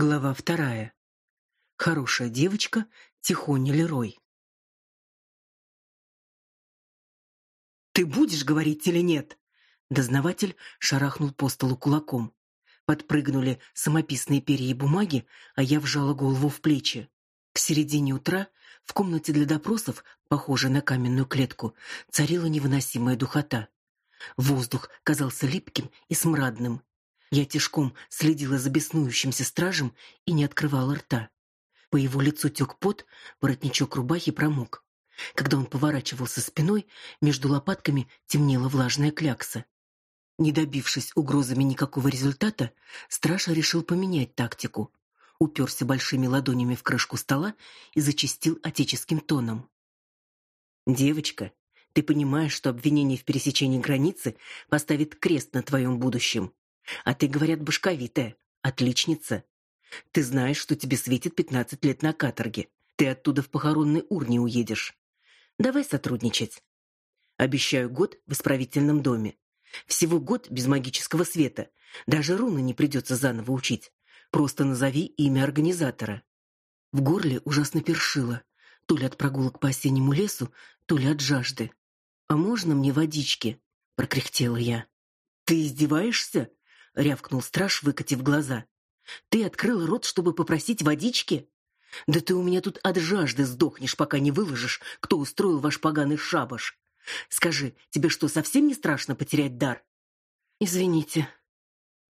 Глава вторая. Хорошая девочка Тихоня Лерой. Ты будешь говорить или нет? Дознаватель шарахнул по столу кулаком. Подпрыгнули самописные перья и бумаги, а я вжала голову в плечи. К середине утра в комнате для допросов, похожей на каменную клетку, царила невыносимая духота. Воздух казался липким и смрадным. Я тишком следила за беснующимся стражем и не открывала рта. По его лицу тек пот, воротничок рубахи промок. Когда он поворачивался спиной, между лопатками темнела влажная клякса. Не добившись угрозами никакого результата, страж решил поменять тактику. Уперся большими ладонями в крышку стола и зачастил отеческим тоном. «Девочка, ты понимаешь, что обвинение в пересечении границы поставит крест на твоем будущем. А ты, говорят, башковитая, отличница. Ты знаешь, что тебе светит пятнадцать лет на каторге. Ты оттуда в похоронной урне уедешь. Давай сотрудничать. Обещаю год в исправительном доме. Всего год без магического света. Даже руны не придется заново учить. Просто назови имя организатора. В горле ужасно першило, то ли от прогулок по осеннему лесу, то ли от жажды. А можно мне водички? прокряхтела я. Ты издеваешься? Рявкнул страж, выкатив глаза. Ты открыл рот, чтобы попросить водички? Да ты у меня тут от жажды сдохнешь, пока не выложишь, кто устроил ваш поганый шабаш. Скажи, тебе что, совсем не страшно потерять дар? Извините.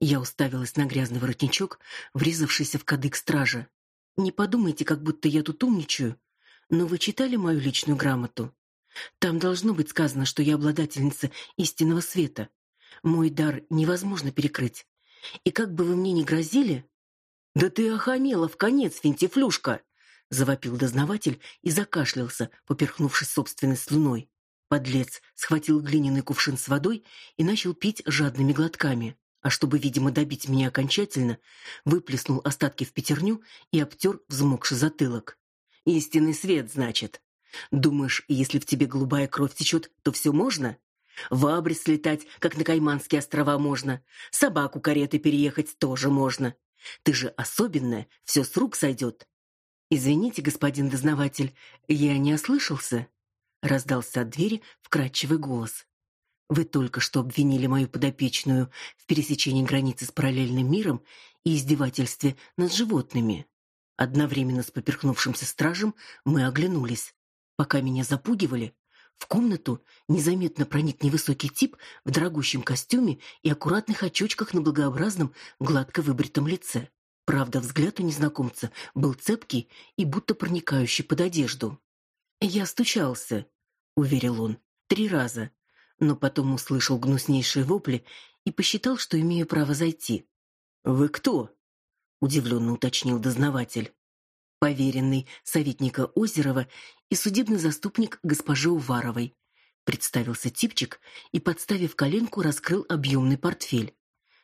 Я уставилась на грязный воротничок, врезавшийся в кадык стража. Не подумайте, как будто я тут умничаю, но вы читали мою личную грамоту? Там должно быть сказано, что я обладательница истинного света. Мой дар невозможно перекрыть. И как бы вы мне ни грозили... Да ты охамела в конец, финтифлюшка! Завопил дознаватель и закашлялся, поперхнувшись собственной слюной. Подлец схватил глиняный кувшин с водой и начал пить жадными глотками. А чтобы, видимо, добить меня окончательно, выплеснул остатки в пятерню и обтер взмокший затылок. Истинный свет, значит. Думаешь, если в тебе голубая кровь течет, то все можно? В Абрис летать, как на Кайманские острова можно. Собаку кареты переехать тоже можно. Ты же особенная, все с рук сойдет. Извините, господин дознаватель, я не ослышался, раздался от двери вкрадчивый голос. Вы только что обвинили мою подопечную в пересечении границы с параллельным миром и издевательстве над животными. Одновременно с поперхнувшимся стражем мы оглянулись. Пока меня запугивали, в комнату незаметно проник невысокий тип в дорогущем костюме и аккуратных очочках на благообразном, гладко выбритом лице. Правда, взгляд у незнакомца был цепкий и будто проникающий под одежду. "Я стучался", уверил он. "Три раза, но потом услышал гнуснейшие вопли и посчитал, что имею право зайти". "Вы кто?" удивленно уточнил дознаватель поверенный советника Озерова и судебный заступник госпожи Уваровой. Представился типчик и, подставив коленку, раскрыл объемный портфель.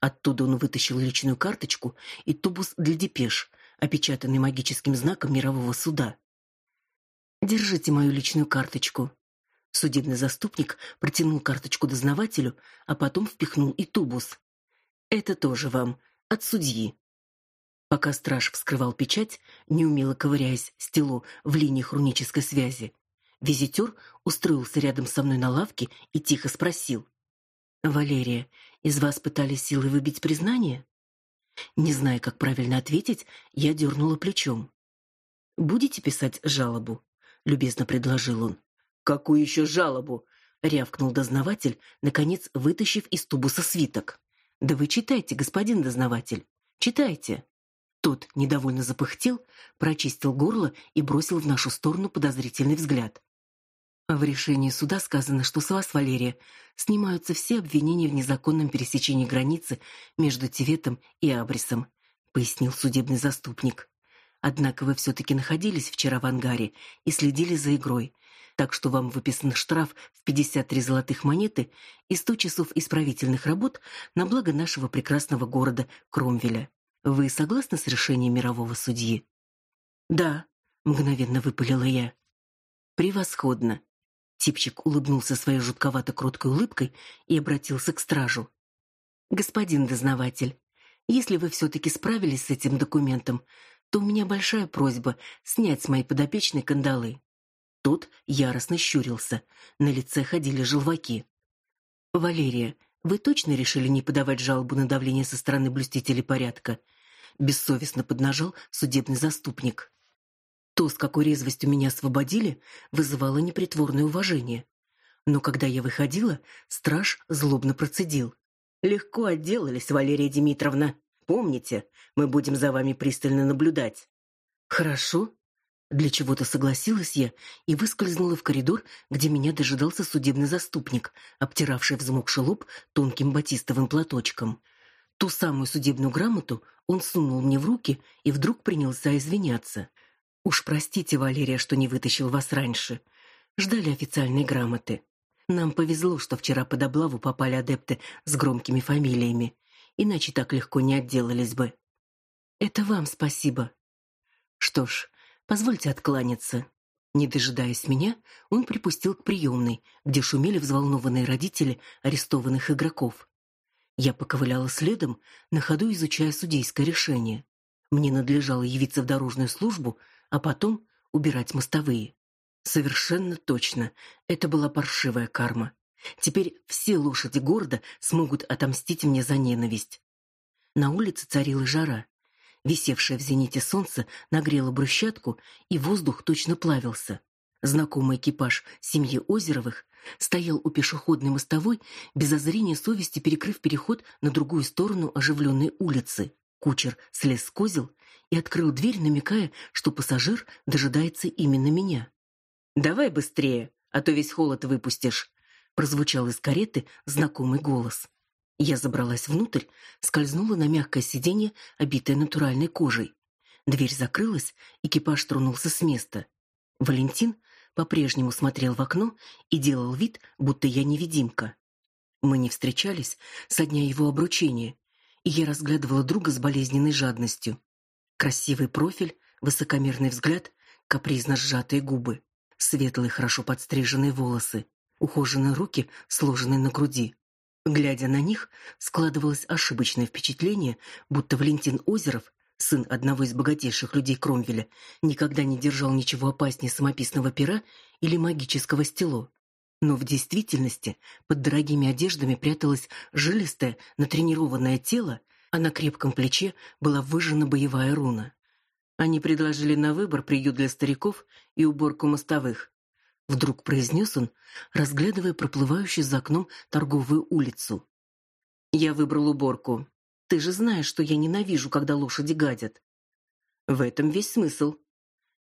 Оттуда он вытащил личную карточку и тубус для депеш, опечатанный магическим знаком мирового суда. Держите мою личную карточку. Судебный заступник протянул карточку дознавателю, а потом впихнул и тубус. Это тоже вам от судьи. Пока страж вскрывал печать, неумело ковыряясь стело в линиях рунической связи, визитер устроился рядом со мной на лавке и тихо спросил: "Валерия, из вас пытались силой выбить признание?" Не зная, как правильно ответить, я дернула плечом. "Будете писать жалобу?" любезно предложил он. "Какую еще жалобу?" рявкнул дознаватель, наконец вытащив из тубуса свиток. "Да вы читайте, господин дознаватель. Читайте". Тот недовольно запыхтел, прочистил горло и бросил в нашу сторону подозрительный взгляд. В решении суда сказано, что с вас, Валерия, снимаются все обвинения в незаконном пересечении границы между Тиветом и Абрисом, пояснил судебный заступник. Однако вы все таки находились вчера в ангаре и следили за игрой, так что вам выписан штраф в 53 золотых монеты и 100 часов исправительных работ на благо нашего прекрасного города Кромвеля. Вы согласны с решением мирового судьи? Да, мгновенно выпалила я. Превосходно. Типчик улыбнулся своей жутковато кроткой улыбкой и обратился к стражу. Господин дознаватель, Если вы все таки справились с этим документом, то у меня большая просьба снять с моей подопечной кандалы. Тот яростно щурился, на лице ходили желваки. Валерия, вы точно решили не подавать жалобу на давление со стороны блюстителей порядка? Бессовестно поднажал судебный заступник. То, с какой резвостью меня освободили, вызывало непритворное уважение. Но когда я выходила, страж злобно процедил: "Легко отделались, Валерия Дмитриевна. Помните, мы будем за вами пристально наблюдать". "Хорошо", для чего-то согласилась я и выскользнула в коридор, где меня дожидался судебный заступник, обтиравший взмокший лоб тонким батистовым платочком. Ту самую судебную грамоту он сунул мне в руки и вдруг принялся извиняться. Уж простите, Валерия, что не вытащил вас раньше. Ждали официальной грамоты. Нам повезло, что вчера под облаву попали адепты с громкими фамилиями, иначе так легко не отделались бы. Это вам спасибо. Что ж, Позвольте откланяться. Не дожидаясь меня, он припустил к приемной, где шумели взволнованные родители арестованных игроков. Я поковыляла следом, на ходу изучая судейское решение. Мне надлежало явиться в дорожную службу, а потом убирать мостовые. Совершенно точно, это была паршивая карма. Теперь все лошади города смогут отомстить мне за ненависть. На улице царила жара. Висевшее в зените солнце нагрело брусчатку, и воздух точно плавился. Знакомый экипаж семьи Озеровых стоял у пешеходной мостовой, без озрения совести перекрыв переход на другую сторону оживленной улицы. Кучер слез с козел и открыл дверь, намекая, что пассажир дожидается именно меня. «Давай быстрее, а то весь холод выпустишь», прозвучал из кареты знакомый голос. Я забралась внутрь, скользнула на мягкое сиденье, обитое натуральной кожей. Дверь закрылась, экипаж тронулся с места. Валентин по-прежнему смотрел в окно и делал вид, будто я невидимка. Мы не встречались со дня его обручения, и я разглядывала друга с болезненной жадностью. Красивый профиль, высокомерный взгляд, капризно сжатые губы, светлые, хорошо подстриженные волосы, ухоженные руки, сложенные на груди. Глядя на них, складывалось ошибочное впечатление, будто Валентин Озеров, сын одного из богатейших людей Кромвеля, никогда не держал ничего опаснее самописного пера или магического стело. Но в действительности под дорогими одеждами пряталось жилистое, натренированное тело, а на крепком плече была выжжена боевая руна. Они предложили на выбор приют для стариков и уборку мостовых вдруг произнес он, разглядывая проплывающую за окном торговую улицу. Я выбрал уборку. Ты же знаешь, что я ненавижу, когда лошади гадят. В этом весь смысл.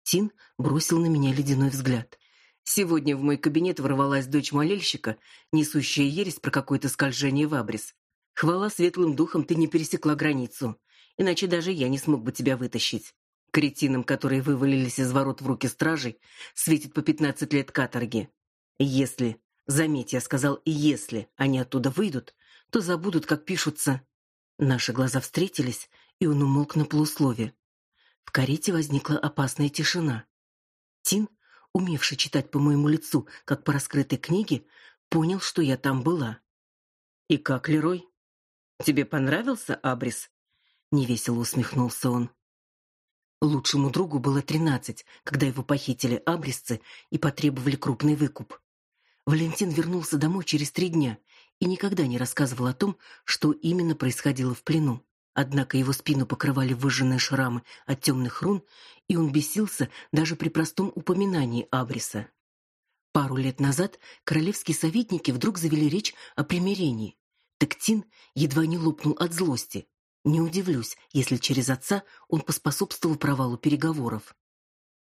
Тин бросил на меня ледяной взгляд. Сегодня в мой кабинет ворвалась дочь молельщика, несущая ересь про какое-то скольжение в абрис. Хвала светлым духам, ты не пересекла границу, иначе даже я не смог бы тебя вытащить. Кретинам, которые вывалились из ворот в руки стражей, светит по пятнадцать лет каторги. Если, заметь, я сказал, если они оттуда выйдут, то забудут, как пишутся. Наши глаза встретились, и он умолк на полуслове. В карете возникла опасная тишина. Тин, умевший читать по моему лицу, как по раскрытой книге, понял, что я там была. И как, Лерой? Тебе понравился Абрис? невесело усмехнулся он. Лучшему другу было тринадцать, когда его похитили абрисцы и потребовали крупный выкуп. Валентин вернулся домой через три дня и никогда не рассказывал о том, что именно происходило в плену. Однако его спину покрывали выжженные шрамы от темных рун, и он бесился даже при простом упоминании Абриса. Пару лет назад королевские советники вдруг завели речь о примирении. Тектин едва не лопнул от злости. Не удивлюсь, если через отца он поспособствовал провалу переговоров.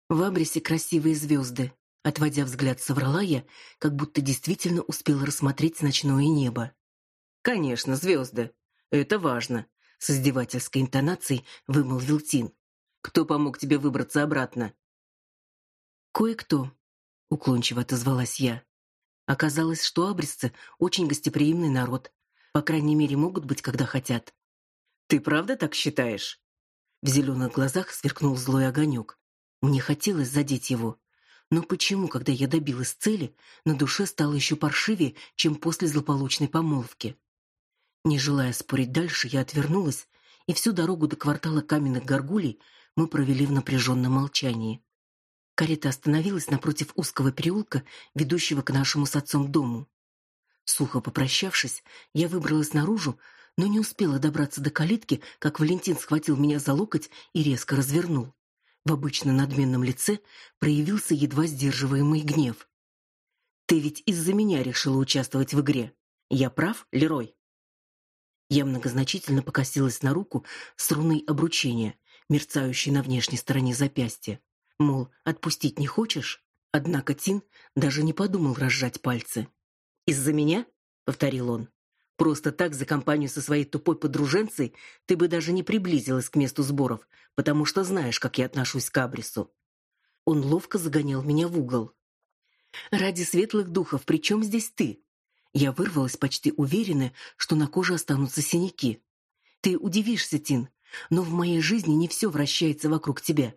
В Абрисе красивые звезды. Отводя взгляд, соврала я, как будто действительно успела рассмотреть ночное небо. Конечно, звезды. Это важно, с издевательской интонацией вымолвил Тин. Кто помог тебе выбраться обратно? Кое-кто, уклончиво отозвалась я. Оказалось, что абрисцы очень гостеприимный народ. По крайней мере, могут быть, когда хотят. Ты правда так считаешь? В зеленых глазах сверкнул злой огонек. Мне хотелось задеть его, но почему, когда я добилась цели, на душе стало еще паршивее, чем после злополучной помолвки? Не желая спорить дальше, я отвернулась и всю дорогу до квартала каменных горгулей мы провели в напряженном молчании. Карета остановилась напротив узкого переулка, ведущего к нашему с отцом дому. Сухо попрощавшись, я выбралась наружу, но не успела добраться до калитки, как Валентин схватил меня за локоть и резко развернул. В обычно надменном лице проявился едва сдерживаемый гнев. Ты ведь из-за меня решила участвовать в игре. Я прав, Лерой? Я многозначительно покосилась на руку с руной обручения, мерцающей на внешней стороне запястья. Мол, отпустить не хочешь? Однако Тин даже не подумал разжать пальцы. «Из-за меня?» — повторил он. «Просто так за компанию со своей тупой подруженцей ты бы даже не приблизилась к месту сборов, потому что знаешь, как я отношусь к Абрису». Он ловко загонял меня в угол. Ради светлых духов, при чем здесь ты? Я вырвалась почти уверенная, что на коже останутся синяки. Ты удивишься, Тин, но в моей жизни не все вращается вокруг тебя.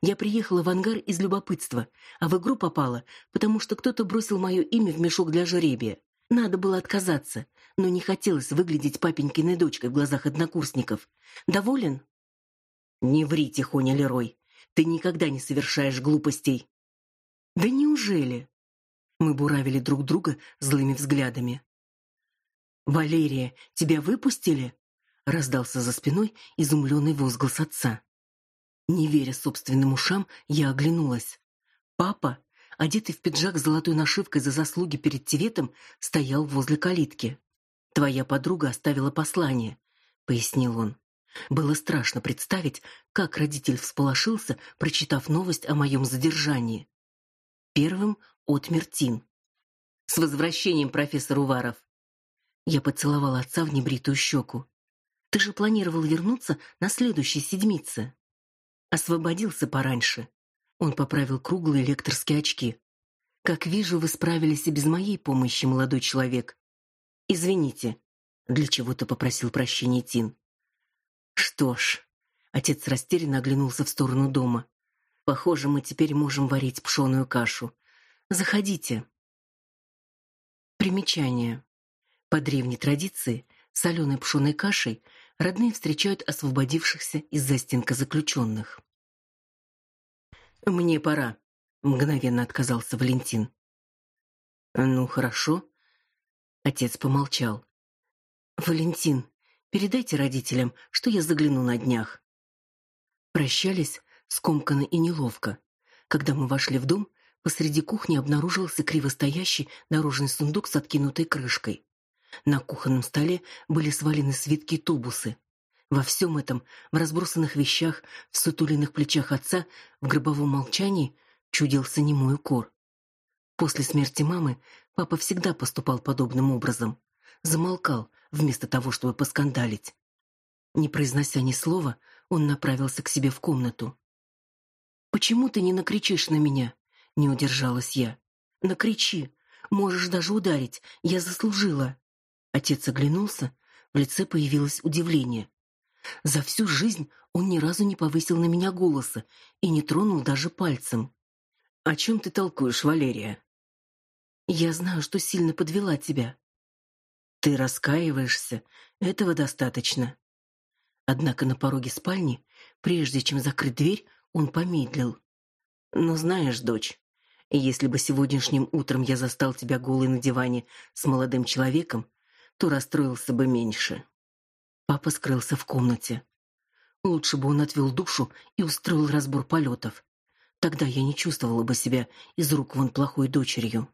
Я приехала в ангар из любопытства, а в игру попала, потому что кто-то бросил мое имя в мешок для жеребия. Надо было отказаться, но не хотелось выглядеть папенькиной дочкой в глазах однокурсников. Доволен? Не ври, тихоня Лерой. Ты никогда не совершаешь глупостей. Да неужели? Мы буравили друг друга злыми взглядами. Валерия, тебя выпустили? раздался за спиной изумленный возглас отца. Не веря собственным ушам, я оглянулась. Папа, одетый в пиджак с золотой нашивкой за заслуги перед Тиветом, стоял возле калитки. Твоя подруга оставила послание, пояснил он. Было страшно представить, как родитель всполошился, прочитав новость о моем задержании. Первым отмер Тин. С возвращением, профессор Уваров. Я поцеловала отца в небритую щеку. Ты же планировал вернуться на следующей седмице. Освободился пораньше. Он поправил круглые лекторские очки. Как вижу, вы справились и без моей помощи, молодой человек. Извините. Для чего-то попросил прощения Тин. Что ж, отец растерянно оглянулся в сторону дома. Похоже, мы теперь можем варить пшеную кашу. Заходите. Примечание. По древней традиции, соленой пшеной кашей родные встречают освободившихся из застенка заключенных. Мне пора, мгновенно отказался Валентин. Ну, хорошо. Отец помолчал. Валентин, передайте родителям, что я загляну на днях. Прощались скомканно и неловко. Когда мы вошли в дом, посреди кухни обнаружился криво стоящий дорожный сундук с откинутой крышкой. На кухонном столе были свалены свитки и тубусы. Во всем этом, в разбросанных вещах, в сутуленных плечах отца, в гробовом молчании чудился немой укор. После смерти мамы папа всегда поступал подобным образом. Замолкал, вместо того, чтобы поскандалить. Не произнося ни слова, он направился к себе в комнату. Почему ты не накричишь на меня? Не удержалась я. Накричи. Можешь даже ударить. Я заслужила. Отец оглянулся, в лице появилось удивление. За всю жизнь он ни разу не повысил на меня голоса и не тронул даже пальцем. О чем ты толкуешь, Валерия? Я знаю, что сильно подвела тебя. Ты раскаиваешься, этого достаточно. Однако на пороге спальни, прежде чем закрыть дверь, он помедлил. "Но знаешь, дочь, если бы сегодняшним утром я застал тебя голой на диване с молодым человеком, то расстроился бы меньше". Папа скрылся в комнате. Лучше бы он отвел душу и устроил разбор полетов. Тогда я не чувствовала бы себя из рук вон плохой дочерью.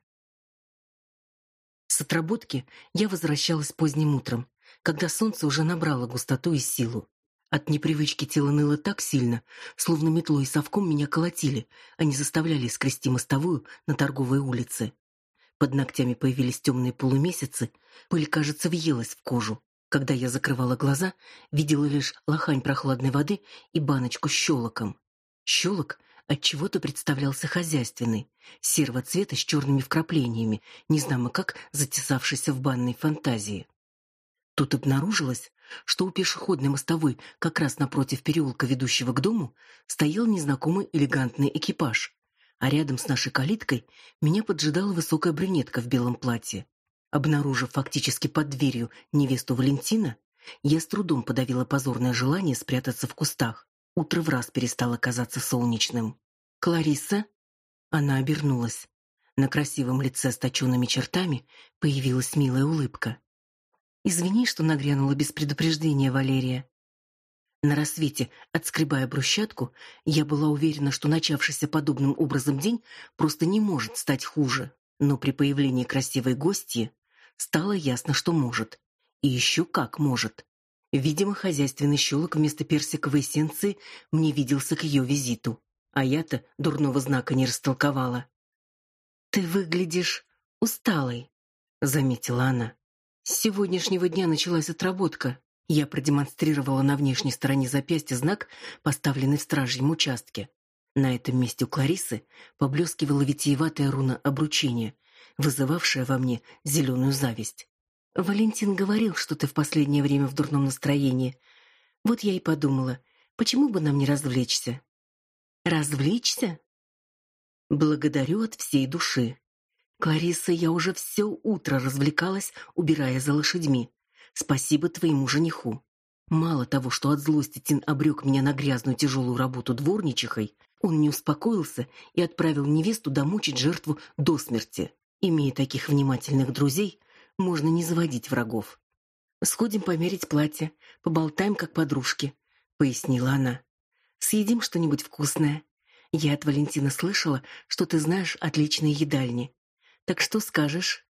С отработки я возвращалась поздним утром, когда солнце уже набрало густоту и силу. От непривычки тело ныло так сильно, словно метлой и совком меня колотили, а не заставляли скрести мостовую на торговой улице. Под ногтями появились темные полумесяцы, пыль, кажется, въелась в кожу. Когда я закрывала глаза, видела лишь лохань прохладной воды и баночку с щелоком. Щелок от чего-то представлялся хозяйственный, серого цвета с черными вкраплениями, незнамо как затесавшийся в банной фантазии. Тут обнаружилось, что у пешеходной мостовой, как раз напротив переулка, ведущего к дому, стоял незнакомый элегантный экипаж, а рядом с нашей калиткой меня поджидала высокая брюнетка в белом платье. Обнаружив фактически под дверью невесту Валентина, Я с трудом подавила позорное желание спрятаться в кустах. Утро в раз перестало казаться солнечным. «Кларисса?» Она обернулась. На красивом лице с точенными чертами появилась милая улыбка. «Извини, что нагрянула без предупреждения, Валерия». На рассвете, отскребая брусчатку, я была уверена, что начавшийся подобным образом день просто не может стать хуже. Но при появлении красивой гостьи стало ясно, что может. И еще как может. Видимо, хозяйственный щелок вместо персиковой эссенции мне виделся к ее визиту, а я-то дурного знака не растолковала. «Ты выглядишь усталой», — заметила она. «С сегодняшнего дня началась отработка. Я продемонстрировала на внешней стороне запястья знак, поставленный в стражьем участке. На этом месте у Кларисы поблескивала витиеватая руна обручения, вызывавшая во мне зеленую зависть. Валентин говорил, что ты в последнее время в дурном настроении. Вот я и подумала, почему бы нам не развлечься? Развлечься? Благодарю от всей души. Клариса, я уже все утро развлекалась, убирая за лошадьми. Спасибо твоему жениху. Мало того, что от злости Тин обрек меня на грязную тяжелую работу дворничихой, он не успокоился и отправил невесту домучить жертву до смерти. Имея таких внимательных друзей, можно не заводить врагов. Сходим померить платье, поболтаем как подружки, пояснила она. Съедим что-нибудь вкусное. Я от Валентина слышала, что ты знаешь отличные едальни. Так что скажешь?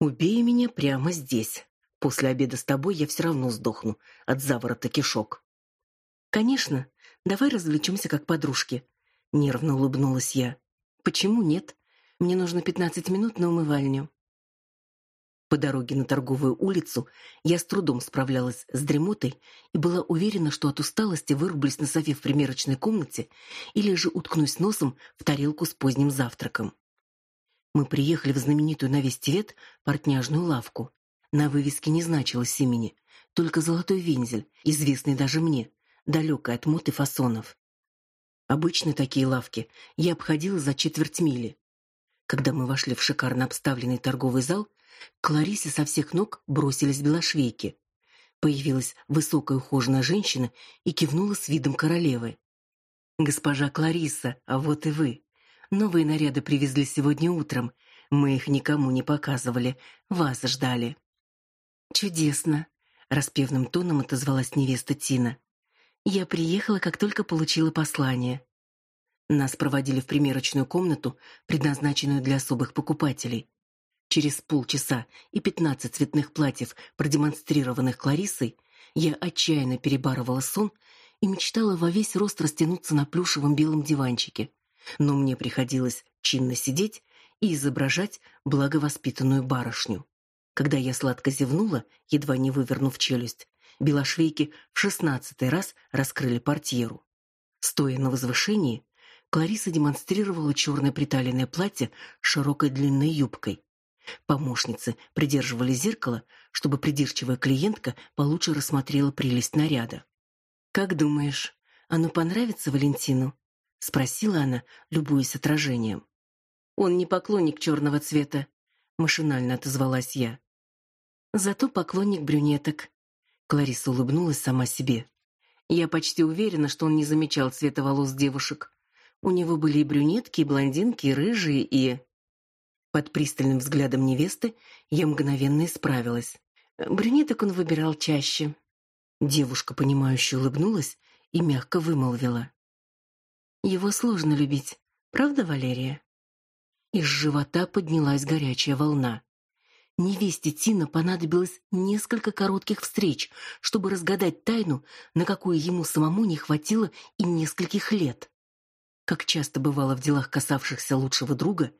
Убей меня прямо здесь. После обеда с тобой я все равно сдохну от заворота кишок. Конечно, давай развлечемся как подружки, нервно улыбнулась я. Почему нет? Мне нужно пятнадцать минут на умывальню. По дороге на торговую улицу я с трудом справлялась с дремотой и была уверена, что от усталости вырублюсь на софе в примерочной комнате или же уткнусь носом в тарелку с поздним завтраком. Мы приехали в знаменитую на весь Тивет портняжную лавку. На вывеске не значилось имени, только золотой вензель, известный даже мне, далекий от мод фасонов. Обычно такие лавки я обходила за четверть мили. Когда мы вошли в шикарно обставленный торговый зал, к Ларисе со всех ног бросились белошвейки. Появилась высокая ухоженная женщина и кивнула с видом королевы. Госпожа Клариса, а вот и вы. Новые наряды привезли сегодня утром. Мы их никому не показывали, вас ждали. Чудесно, распевным тоном отозвалась невеста Тина. Я приехала, как только получила послание. Нас проводили в примерочную комнату, предназначенную для особых покупателей. Через полчаса и пятнадцать цветных платьев, продемонстрированных Клариссой, я отчаянно перебарывала сон и мечтала во весь рост растянуться на плюшевом белом диванчике. Но мне приходилось чинно сидеть и изображать благовоспитанную барышню. Когда я сладко зевнула, едва не вывернув челюсть, белошвейки в шестнадцатый раз раскрыли портьеру. Стоя на возвышении, Клариса демонстрировала черное приталенное платье с широкой длинной юбкой. Помощницы придерживали зеркало, чтобы придирчивая клиентка получше рассмотрела прелесть наряда. Как думаешь, оно понравится Валентину? спросила она, любуясь отражением. Он не поклонник черного цвета, машинально отозвалась я. Зато поклонник брюнеток. Клариса улыбнулась сама себе. Я почти уверена, что он не замечал цвета волос девушек. У него были и брюнетки, и блондинки, и рыжие, и под пристальным взглядом невесты я мгновенно исправилась. Брюнеток он выбирал чаще. Девушка, понимающе улыбнулась и мягко вымолвила: "Его сложно любить, правда, Валерия?" Из живота поднялась горячая волна. Невесте Тина понадобилось несколько коротких встреч, чтобы разгадать тайну, на какую ему самому не хватило и нескольких лет. Как часто бывало в делах, касавшихся лучшего друга,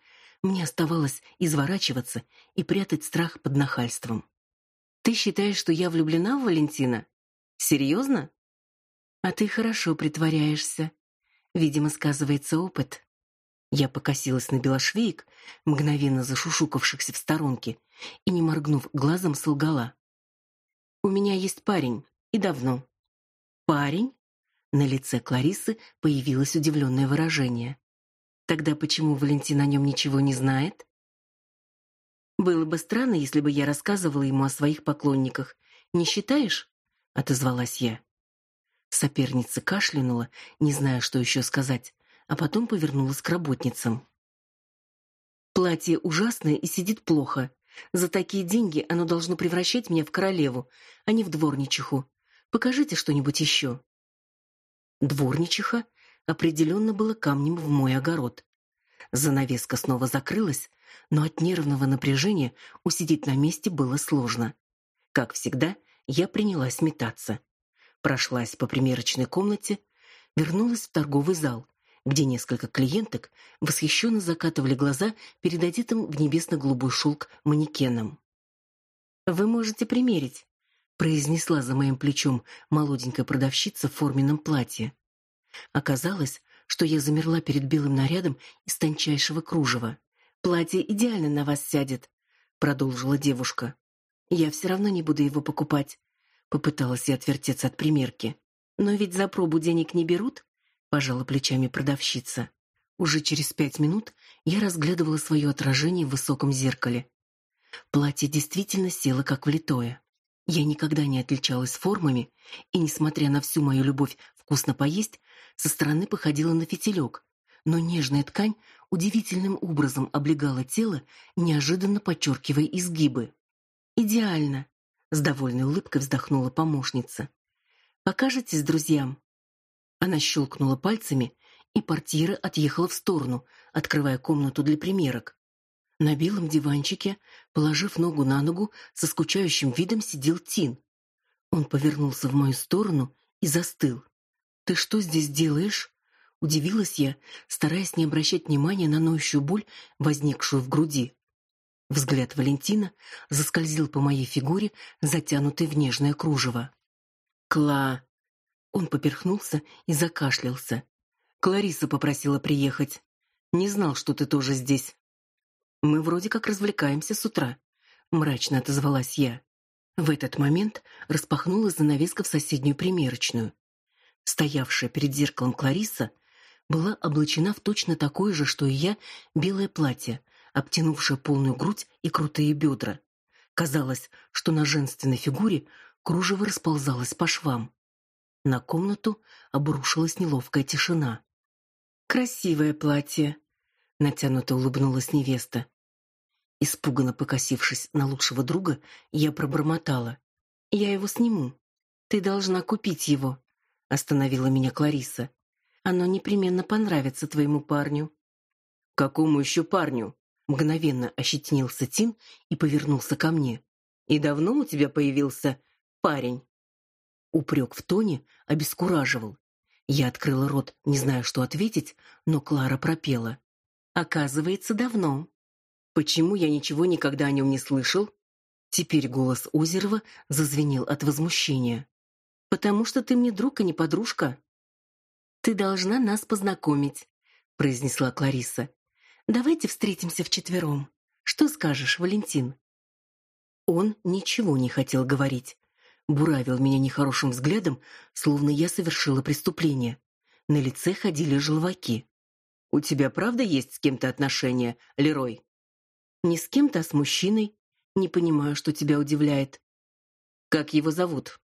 мне оставалось изворачиваться и прятать страх под нахальством. Ты считаешь, что я влюблена в Валентина? Серьезно? А ты хорошо притворяешься. Видимо, сказывается опыт. Я покосилась на белошвеек, мгновенно зашушукавшихся в сторонке, и не моргнув глазом, солгала: "У меня есть парень, и давно". "Парень?" На лице Кларисы появилось удивленное выражение. Тогда почему Валентин о нем ничего не знает? Было бы странно, если бы я рассказывала ему о своих поклонниках, Не считаешь? отозвалась я. Соперница кашлянула, не зная, что еще сказать, а потом повернулась к работницам. Платье ужасное и сидит плохо. За такие деньги оно должно превращать меня в королеву, а не в дворничиху. Покажите что-нибудь еще». Дворничиха определенно была камнем в мой огород. Занавеска снова закрылась, но от нервного напряжения усидеть на месте было сложно. Как всегда, я принялась метаться. Прошлась по примерочной комнате, вернулась в торговый зал, где несколько клиенток восхищенно закатывали глаза перед одетым в небесно-голубой шелк манекеном. «Вы можете примерить», — произнесла за моим плечом молоденькая продавщица в форменном платье. Оказалось, что я замерла перед белым нарядом из тончайшего кружева. «Платье идеально на вас сядет», — продолжила девушка. «Я все равно не буду его покупать», — попыталась я отвертеться от примерки. «Но ведь за пробу денег не берут?» пожала плечами продавщица. Уже через пять минут я разглядывала свое отражение в высоком зеркале. Платье действительно село как влитое. Я никогда не отличалась формами, и несмотря на всю мою любовь вкусно поесть, со стороны походила на фитилек, но нежная ткань удивительным образом облегала тело, неожиданно подчеркивая изгибы. Идеально, с довольной улыбкой вздохнула помощница. Покажетесь друзьям. Она щелкнула пальцами, и портьера отъехала в сторону, открывая комнату для примерок. На белом диванчике, положив ногу на ногу, со скучающим видом сидел Тин. Он повернулся в мою сторону и застыл. «Ты что здесь делаешь?» Удивилась я, стараясь не обращать внимания на ноющую боль, возникшую в груди. Взгляд Валентина заскользил по моей фигуре, затянутой в нежное кружево. «Кла...» Он поперхнулся и закашлялся. Клариса попросила приехать. Не знал, что ты тоже здесь. Мы вроде как развлекаемся с утра, мрачно отозвалась я. В этот момент распахнулась занавеска в соседнюю примерочную. Стоявшая перед зеркалом Клариса была облачена в точно такое же, что и я, белое платье, обтянувшее полную грудь и крутые бедра. Казалось, что на женственной фигуре кружево расползалось по швам. На комнату обрушилась неловкая тишина. Красивое платье, натянуто улыбнулась невеста. Испуганно покосившись на лучшего друга, я пробормотала: "Я его сниму. Ты должна купить его", остановила меня Клариса. "Оно непременно понравится твоему парню". "Какому еще парню?" мгновенно ощетинился Тин и повернулся ко мне. "И давно у тебя появился парень?" Упрек в тоне обескураживал. Я открыла рот, не зная, что ответить, но Клара пропела: "Оказывается, давно. Почему я ничего никогда о нем не слышал?" Теперь голос Озерова зазвенел от возмущения. "Потому что ты мне друг, а не подружка. Ты должна нас познакомить", произнесла Клариса. "Давайте встретимся вчетвером. Что скажешь, Валентин?" Он ничего не хотел говорить, буравил меня нехорошим взглядом, словно я совершила преступление. На лице ходили желваки. У тебя правда есть с кем-то отношения, Лерой? Не с кем-то, а с мужчиной. Не понимаю, что тебя удивляет. Как его зовут?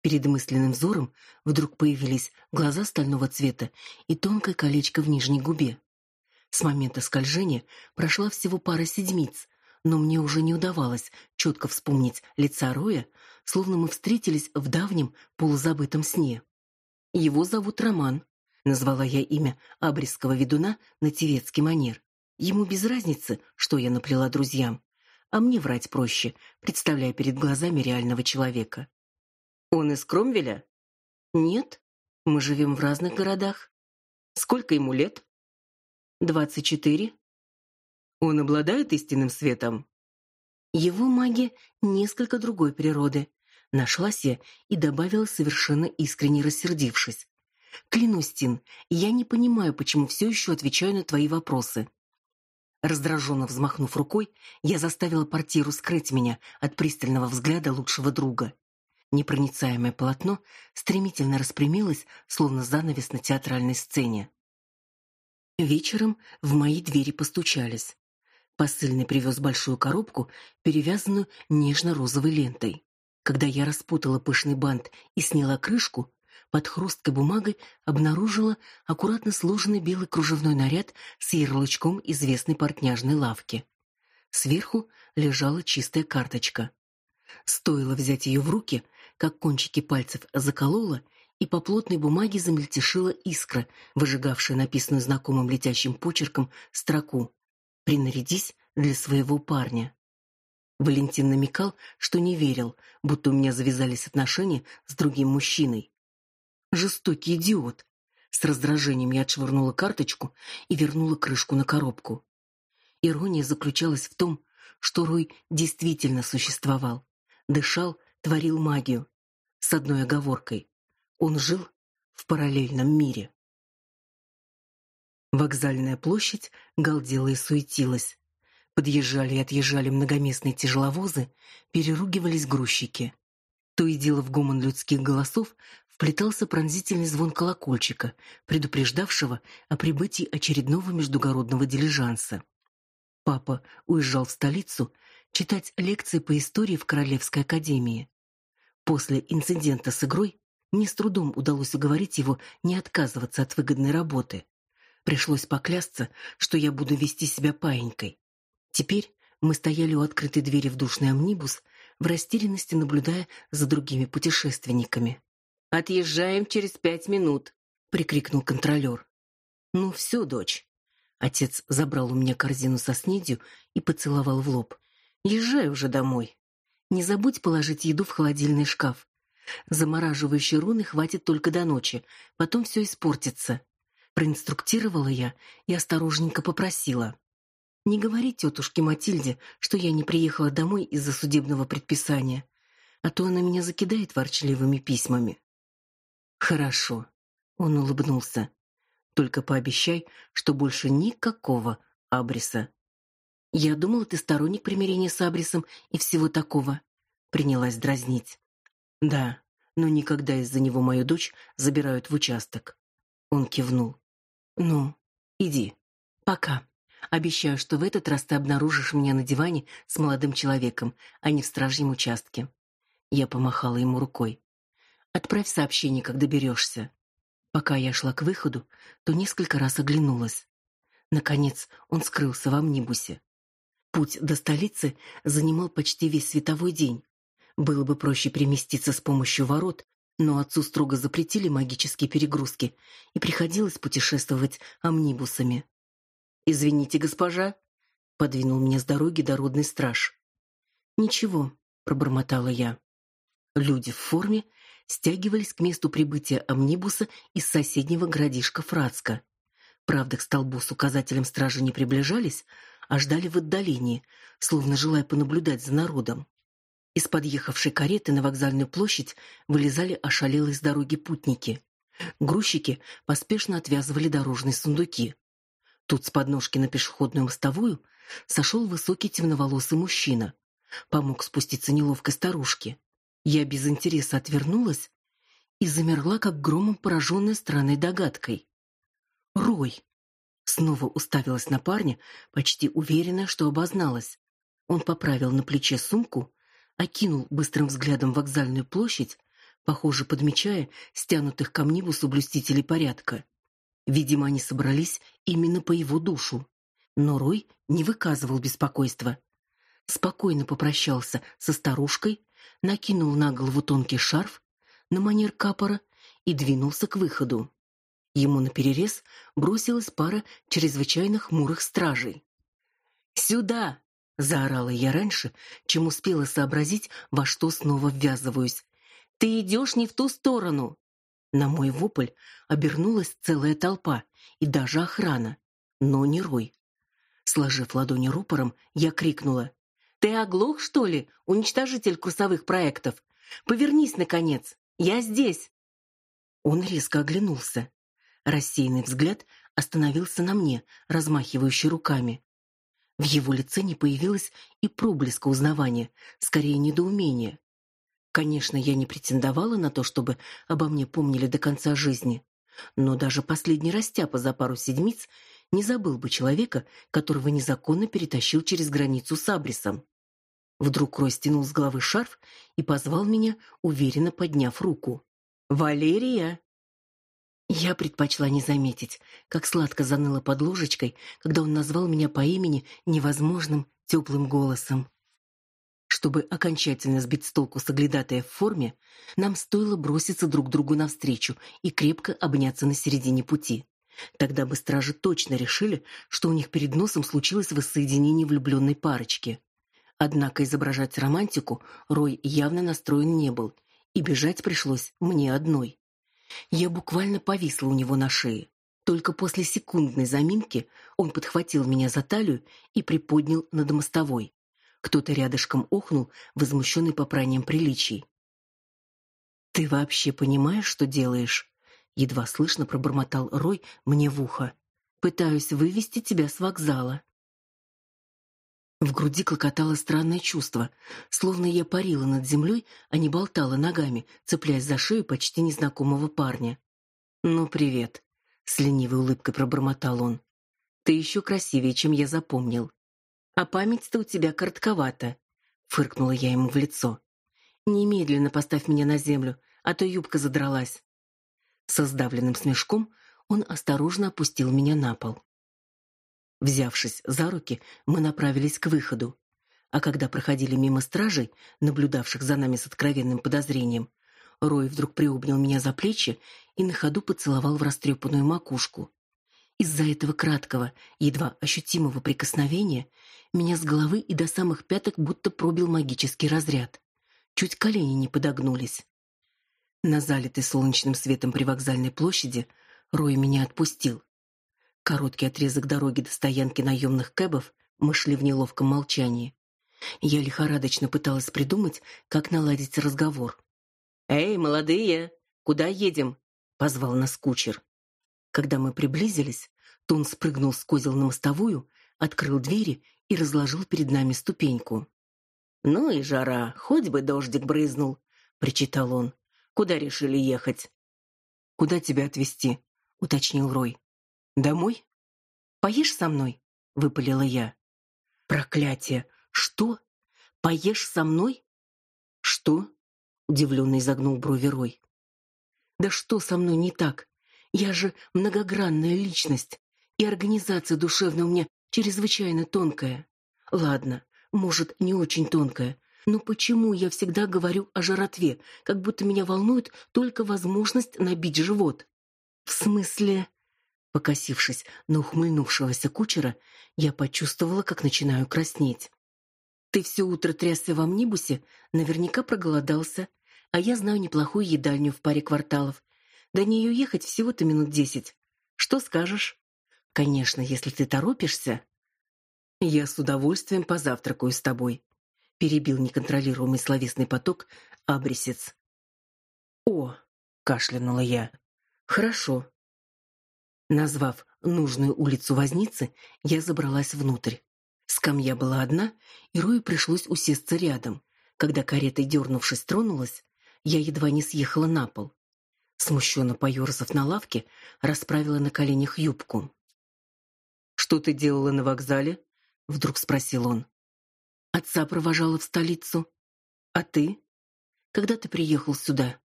Перед мысленным взором вдруг появились глаза стального цвета и тонкое колечко в нижней губе. С момента скольжения прошла всего пара седмиц, но мне уже не удавалось четко вспомнить лица Роя, словно мы встретились в давнем полузабытом сне. Его зовут Роман, назвала я имя абрисского ведуна на тевецкий манер. Ему без разницы, что я наплела друзьям, а мне врать проще, представляя перед глазами реального человека. Он из Кромвеля? Нет, мы живем в разных городах. Сколько ему лет? Двадцать четыре. Он обладает истинным светом. Его магия несколько другой природы. Нашлась я и добавила совершенно искренне рассердившись. Клянусь, Тин, я не понимаю, почему все еще отвечаю на твои вопросы. Раздраженно взмахнув рукой, я заставила портьеру скрыть меня от пристального взгляда лучшего друга. Непроницаемое полотно стремительно распрямилось, словно занавес на театральной сцене. Вечером в мои двери постучались. Посыльный привез большую коробку, перевязанную нежно-розовой лентой. Когда я распутала пышный бант и сняла крышку, под хрусткой бумагой обнаружила аккуратно сложенный белый кружевной наряд с ярлычком известной портняжной лавки. Сверху лежала чистая карточка. Стоило взять ее в руки, как кончики пальцев заколола, и по плотной бумаге замельтешила искра, выжигавшая написанную знакомым летящим почерком строку: "Принарядись для своего парня". Валентин намекал, что не верил, будто у меня завязались отношения с другим мужчиной. Жестокий идиот. С раздражением я отшвырнула карточку и вернула крышку на коробку. Ирония заключалась в том, что Рой действительно существовал, дышал, творил магию. С одной оговоркой: он жил в параллельном мире. Вокзальная площадь галдела и суетилась. Подъезжали и отъезжали многоместные тяжеловозы, переругивались грузчики. То и дело в гомон людских голосов вплетался пронзительный звон колокольчика, предупреждавшего о прибытии очередного междугородного дилижанса. Папа уезжал в столицу читать лекции по истории в Королевской академии. После инцидента с игрой мне с трудом удалось уговорить его не отказываться от выгодной работы. Пришлось поклясться, что я буду вести себя паинькой. Теперь мы стояли у открытой двери в душный амнибус, в растерянности наблюдая за другими путешественниками. Отъезжаем через пять минут, прикрикнул контролер. Ну все, дочь. Отец забрал у меня корзину со снедью и поцеловал в лоб. Езжай уже домой. Не забудь положить еду в холодильный шкаф. Замораживающей руны хватит только до ночи, потом все испортится. Проинструктировала я и осторожненько попросила: не говори тетушке Матильде, что я не приехала домой из-за судебного предписания, а то она меня закидает ворчливыми письмами. Хорошо, он улыбнулся. Только пообещай, что больше никакого Абриса. Я думала, ты сторонник примирения с Абрисом и всего такого, принялась дразнить. Да, но никогда из-за него мою дочь забирают в участок. Он кивнул. Ну, иди. Пока. Обещаю, что в этот раз ты обнаружишь меня на диване с молодым человеком, а не в стражьем участке. Я помахала ему рукой. Отправь сообщение, когда доберешься. Пока я шла к выходу, то несколько раз оглянулась. Наконец, он скрылся в амнибусе. Путь до столицы занимал почти весь световой день. Было бы проще переместиться с помощью ворот, но отцу строго запретили магические перегрузки, и приходилось путешествовать амнибусами. Извините, госпожа, подвинул меня с дороги дородный страж. Ничего, пробормотала я. Люди в форме стягивались к месту прибытия амнибуса из соседнего городишка Фрацка. Правда, к столбу с указателем стражи не приближались, а ждали в отдалении, словно желая понаблюдать за народом. Из подъехавшей кареты на вокзальную площадь вылезали ошалелые с дороги путники. Грузчики поспешно отвязывали дорожные сундуки. Тут с подножки на пешеходную мостовую сошел высокий темноволосый мужчина, помог спуститься неловкой старушке. Я без интереса отвернулась и замерла, как громом пораженная странной догадкой. Рой. Снова уставилась на парня, почти уверенная, что обозналась. Он поправил на плече сумку, окинул быстрым взглядом вокзальную площадь, похоже, подмечая стянутых к амнибусу блюстителей порядка. Видимо, они собрались именно по его душу. Но Рой не выказывал беспокойства. Спокойно попрощался со старушкой, накинул на голову тонкий шарф на манер капора и двинулся к выходу. Ему наперерез бросилась пара чрезвычайно хмурых стражей. «Сюда!» — заорала я раньше, чем успела сообразить, во что снова ввязываюсь. «Ты идешь не в ту сторону!» На мой вопль обернулась целая толпа и даже охрана, но не Рой. Сложив ладони рупором, я крикнула: "Ты оглох, что ли, уничтожитель курсовых проектов? Повернись наконец. Я здесь". Он резко оглянулся. Рассеянный взгляд остановился на мне, размахивающий руками. В его лице не появилось и проблеска узнавания, скорее недоумения. Конечно, я не претендовала на то, чтобы обо мне помнили до конца жизни, но даже последний растяпа за пару седмиц не забыл бы человека, которого незаконно перетащил через границу с Абрисом. Вдруг Рой стянул с головы шарф и позвал меня, уверенно подняв руку. «Валерия!» Я предпочла не заметить, как сладко заныло под ложечкой, когда он назвал меня по имени невозможным теплым голосом. Чтобы окончательно сбить с толку соглядатая в форме, нам стоило броситься друг другу навстречу и крепко обняться на середине пути. Тогда бы стражи точно решили, что у них перед носом случилось воссоединение влюбленной парочки. Однако изображать романтику Рой явно настроен не был, и бежать пришлось мне одной. Я буквально повисла у него на шее. Только после секундной заминки он подхватил меня за талию и приподнял над мостовой. Кто-то рядышком охнул, возмущенный попранием приличий. «Ты вообще понимаешь, что делаешь?» Едва слышно пробормотал Рой мне в ухо. «Пытаюсь вывести тебя с вокзала». В груди клокотало странное чувство, словно я парила над землей, а не болтала ногами, цепляясь за шею почти незнакомого парня. «Ну, привет», — с ленивой улыбкой пробормотал он. «Ты еще красивее, чем я запомнил». «А память-то у тебя коротковата», — фыркнула я ему в лицо. «Немедленно поставь меня на землю, а то юбка задралась». Со сдавленным смешком он осторожно опустил меня на пол. Взявшись за руки, мы направились к выходу. А когда проходили мимо стражей, наблюдавших за нами с откровенным подозрением, Рой вдруг приобнял меня за плечи и на ходу поцеловал в растрепанную макушку. Из-за этого краткого, едва ощутимого прикосновения меня с головы и до самых пяток будто пробил магический разряд. Чуть колени не подогнулись. На залитой солнечным светом привокзальной площади Рой меня отпустил. Короткий отрезок дороги до стоянки наемных кэбов мы шли в неловком молчании. Я лихорадочно пыталась придумать, как наладить разговор. «Эй, молодые, куда едем?» — позвал нас кучер. Когда мы приблизились, то он спрыгнул с козел на мостовую, открыл двери и разложил перед нами ступеньку. «Ну и жара, хоть бы дождик брызнул», — причитал он. «Куда решили ехать?» «Куда тебя отвезти?» — уточнил Рой. Домой? Поешь со мной? выпалила я. Проклятие. Что? Поешь со мной? Что? удивленно изогнул брови Рой. Да что со мной не так? Я же многогранная личность, и организация душевная у меня чрезвычайно тонкая. Ладно, может, не очень тонкая, но почему я всегда говорю о жратве, как будто меня волнует только возможность набить живот? В смысле, Покосившись на ухмыльнувшегося кучера, я почувствовала, как начинаю краснеть. Ты все утро трясся в амнибусе, наверняка проголодался, а я знаю неплохую едальню в паре кварталов. До нее ехать всего-то минут десять. Что скажешь? Конечно, если ты торопишься. Я с удовольствием позавтракаю с тобой, перебил неконтролируемый словесный поток Абрисец. О, кашлянула я. Хорошо. Назвав нужную улицу Возницы, я забралась внутрь. Скамья была одна, и Рою пришлось усесться рядом. Когда карета, дернувшись, тронулась, я едва не съехала на пол. Смущенно поерзав на лавке, расправила на коленях юбку. «Что ты делала на вокзале?» — вдруг спросил он. «Отца провожала в столицу. А ты? Когда ты приехал сюда?»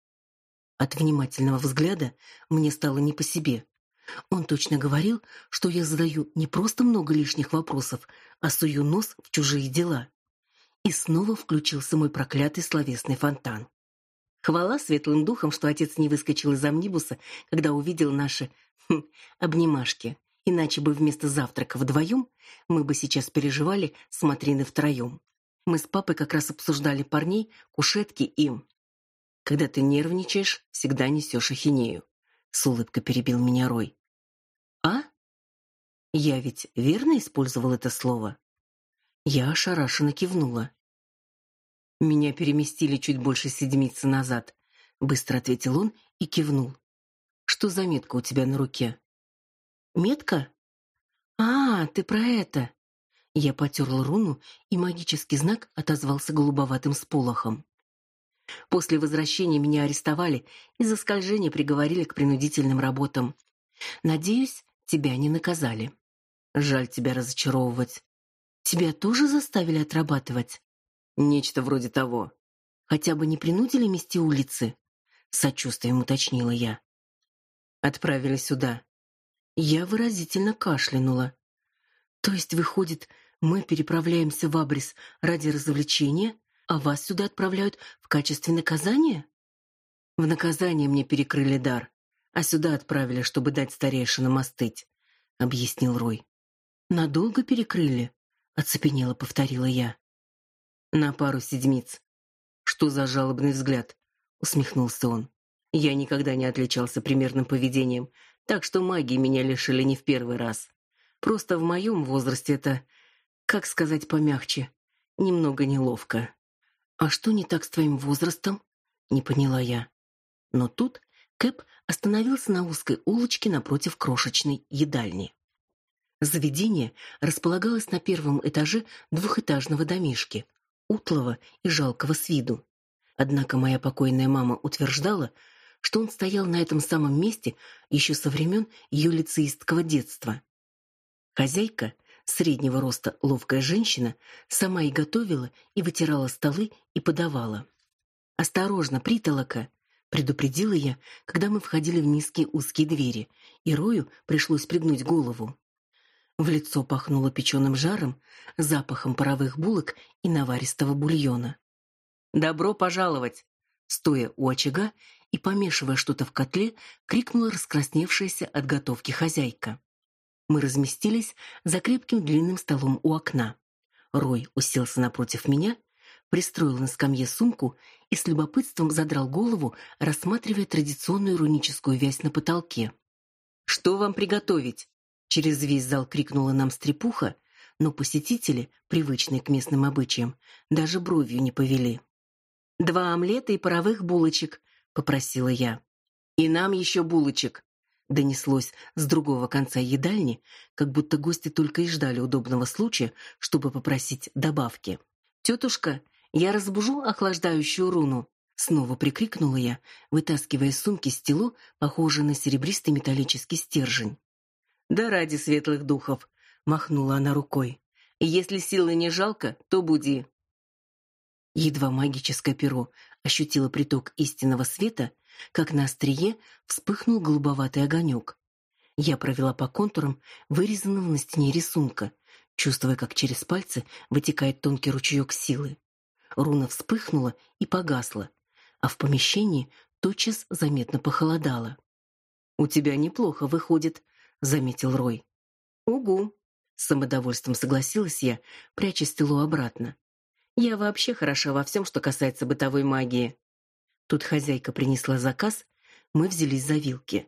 От внимательного взгляда мне стало не по себе. Он точно говорил, что я задаю не просто много лишних вопросов, а сую нос в чужие дела. И снова включился мой проклятый словесный фонтан. Хвала светлым духам, что отец не выскочил из амнибуса, когда увидел наши хм, обнимашки. Иначе бы вместо завтрака вдвоем мы бы сейчас переживали смотрины втроем. Мы с папой как раз обсуждали парней, кушетки и... Когда ты нервничаешь, всегда несешь ахинею с улыбкой перебил меня Рой. А? Я ведь верно использовал это слово. Я ошарашенно кивнула. Меня переместили чуть больше седмицы назад, быстро ответил он и кивнул. Что за метка у тебя на руке? Метка? А, ты про это. Я потёрла руну, и магический знак отозвался голубоватым сполохом. После возвращения меня арестовали и за скольжение приговорили к принудительным работам. Надеюсь, тебя не наказали. Жаль тебя разочаровывать. Тебя тоже заставили отрабатывать? Нечто вроде того. Хотя бы не принудили мести улицы? Сочувствием уточнила я. Отправили сюда. Я выразительно кашлянула. То есть, выходит, мы переправляемся в Абрис ради развлечения, а вас сюда отправляют в качестве наказания? В наказание мне перекрыли дар, а сюда отправили, чтобы дать старейшинам остыть, объяснил Рой. Надолго перекрыли? оцепенело повторила я. На пару седмиц. Что за жалобный взгляд? усмехнулся он. Я никогда не отличался примерным поведением, так что магии меня лишили не в первый раз. Просто в моем возрасте это, как сказать помягче, немного неловко. А что не так с твоим возрастом? не поняла я. Но тут Кэп остановился на узкой улочке напротив крошечной едальни. Заведение располагалось на первом этаже двухэтажного домишки, утлого и жалкого с виду. Однако моя покойная мама утверждала, что он стоял на этом самом месте еще со времен ее лицеистского детства. Хозяйка, среднего роста ловкая женщина, сама и готовила, и вытирала столы, и подавала. «Осторожно, притолока!» — предупредила я, когда мы входили в низкие узкие двери, и Рою пришлось пригнуть голову. В лицо пахнуло печеным жаром, запахом паровых булок и наваристого бульона. «Добро пожаловать!» Стоя у очага и помешивая что-то в котле, крикнула раскрасневшаяся от готовки хозяйка. Мы разместились за крепким длинным столом у окна. Рой уселся напротив меня, пристроил на скамье сумку и с любопытством задрал голову, рассматривая традиционную руническую вязь на потолке. «Что вам приготовить?» Через весь зал крикнула нам стрепуха, но посетители, привычные к местным обычаям, даже бровью не повели. «Два омлета и паровых булочек», — попросила я. «И нам еще булочек», — донеслось с другого конца едальни, как будто гости только и ждали удобного случая, чтобы попросить добавки. «Тетушка, я разбужу охлаждающую руну», — снова прикрикнула я, вытаскивая из сумки стело, похожее на серебристый металлический стержень. Да ради светлых духов, махнула она рукой. Если силы не жалко, то буди. Едва магическое перо ощутило приток истинного света, как на острие вспыхнул голубоватый огонек. Я провела по контурам вырезанного на стене рисунка, чувствуя, как через пальцы вытекает тонкий ручеек силы. Руна вспыхнула и погасла, а в помещении тотчас заметно похолодало. У тебя неплохо выходит, заметил Рой. Угу, с самодовольством согласилась я, пряча стелу обратно. Я вообще хороша во всем, что касается бытовой магии. Тут хозяйка принесла заказ, мы взялись за вилки.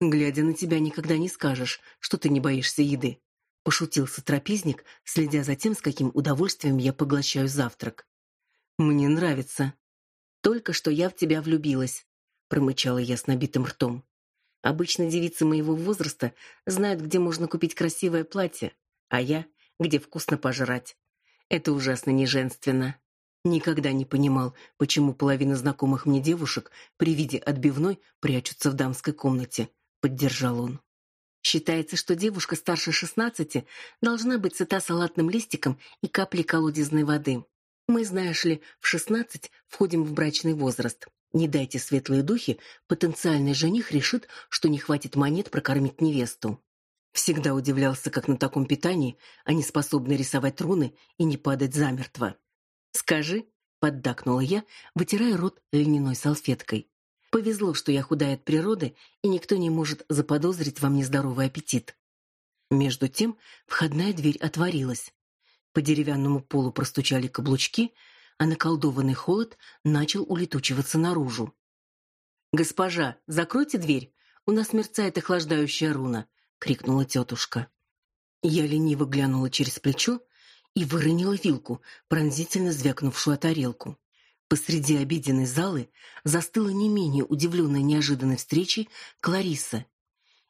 Глядя на тебя, никогда не скажешь, что ты не боишься еды, пошутился трапезник, следя за тем, с каким удовольствием я поглощаю завтрак. Мне нравится. Только что я в тебя влюбилась, промычала я с набитым ртом. Обычно девицы моего возраста знают, где можно купить красивое платье, а я где вкусно пожрать. Это ужасно неженственно. Никогда не понимал, почему половина знакомых мне девушек при виде отбивной прячутся в дамской комнате, поддержал он. Считается, что девушка старше шестнадцати должна быть сыта салатным листиком и каплей колодезной воды. Мы, знаешь ли, в шестнадцать входим в брачный возраст. Не дайте светлые духи, потенциальный жених решит, что не хватит монет прокормить невесту. Всегда удивлялся, как на таком питании они способны рисовать руны и не падать замертво. Скажи, поддакнула я, вытирая рот льняной салфеткой. Повезло, что я худая от природы, и никто не может заподозрить во мне здоровый аппетит. Между тем, входная дверь отворилась. По деревянному полу простучали каблучки, а наколдованный холод начал улетучиваться наружу. «Госпожа, закройте дверь, у нас мерцает охлаждающая руна», — крикнула тетушка. Я лениво глянула через плечо и выронила вилку, пронзительно звякнувшую о тарелку. Посреди обеденной залы застыла не менее удивленная неожиданной встречей Клариса.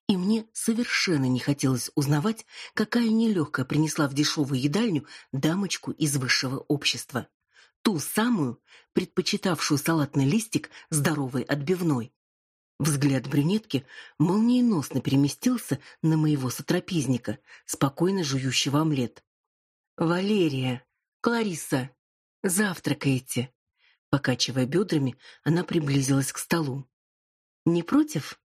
И мне совершенно не хотелось узнавать, какая нелегкая принесла в дешевую едальню дамочку из высшего общества ту самую, предпочитавшую салатный листик здоровой отбивной. Взгляд брюнетки молниеносно переместился на моего сотрапезника, спокойно жующего омлет. Валерия, Клариса, Завтракаете. Покачивая бедрами, она приблизилась к столу. Не против?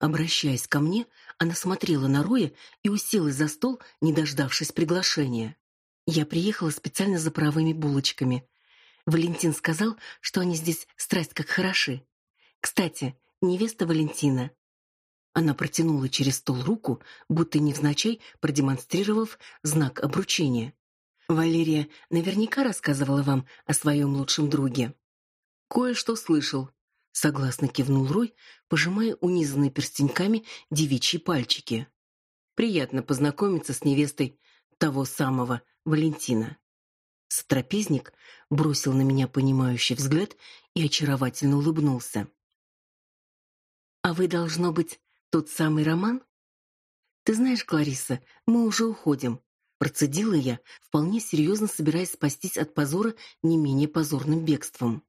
Обращаясь ко мне, она смотрела на Роя и уселась за стол, не дождавшись приглашения. Я приехала специально за правыми булочками. Валентин сказал, что они здесь страсть как хороши. Кстати, невеста Валентина. Она протянула через стол руку, будто невзначай продемонстрировав знак обручения. Валерия наверняка рассказывала вам о своем лучшем друге. Кое-что слышал, согласно кивнул Рой, пожимая унизанные перстеньками девичьи пальчики. Приятно познакомиться с невестой того самого Валентина. Сотрапезник бросил на меня понимающий взгляд и очаровательно улыбнулся. А вы должно быть тот самый Роман? Ты знаешь, Клариса, мы уже уходим, процедила я, вполне серьезно собираясь спастись от позора не менее позорным бегством.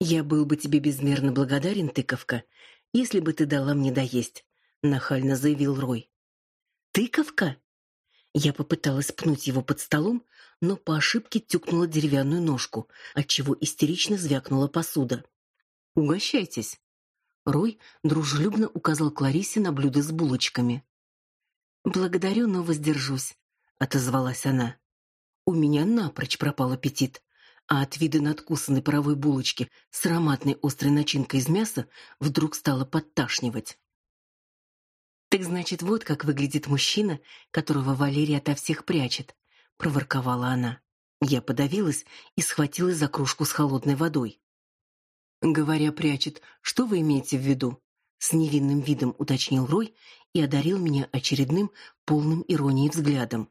Я был бы тебе безмерно благодарен, тыковка, если бы ты дала мне доесть, нахально заявил Рой. Тыковка? Я попыталась пнуть его под столом, но по ошибке тюкнула деревянную ножку, отчего истерично звякнула посуда. Угощайтесь. Рой дружелюбно указал Кларисе на блюдо с булочками. Благодарю, но воздержусь, отозвалась она. У меня напрочь пропал аппетит а от вида надкусанной паровой булочки с ароматной острой начинкой из мяса вдруг стало подташнивать. Так значит, вот как выглядит мужчина, которого Валерия ото всех прячет, проворковала она. Я подавилась и схватилась за кружку с холодной водой. Говоря прячет, что вы имеете в виду? с невинным видом уточнил Рой и одарил меня очередным полным иронии взглядом.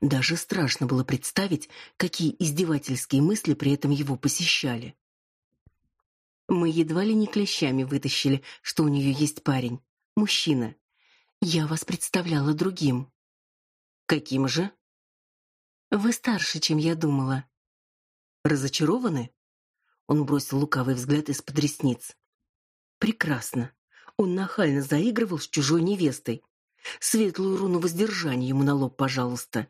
Даже страшно было представить, какие издевательские мысли при этом его посещали. Мы едва ли не клещами вытащили, что у нее есть парень, мужчина. Я вас представляла другим. Каким же? Вы старше, чем я думала. Разочарованы? Он бросил лукавый взгляд из-под ресниц. Прекрасно. Он нахально заигрывал с чужой невестой. Светлую руну воздержания ему на лоб, пожалуйста.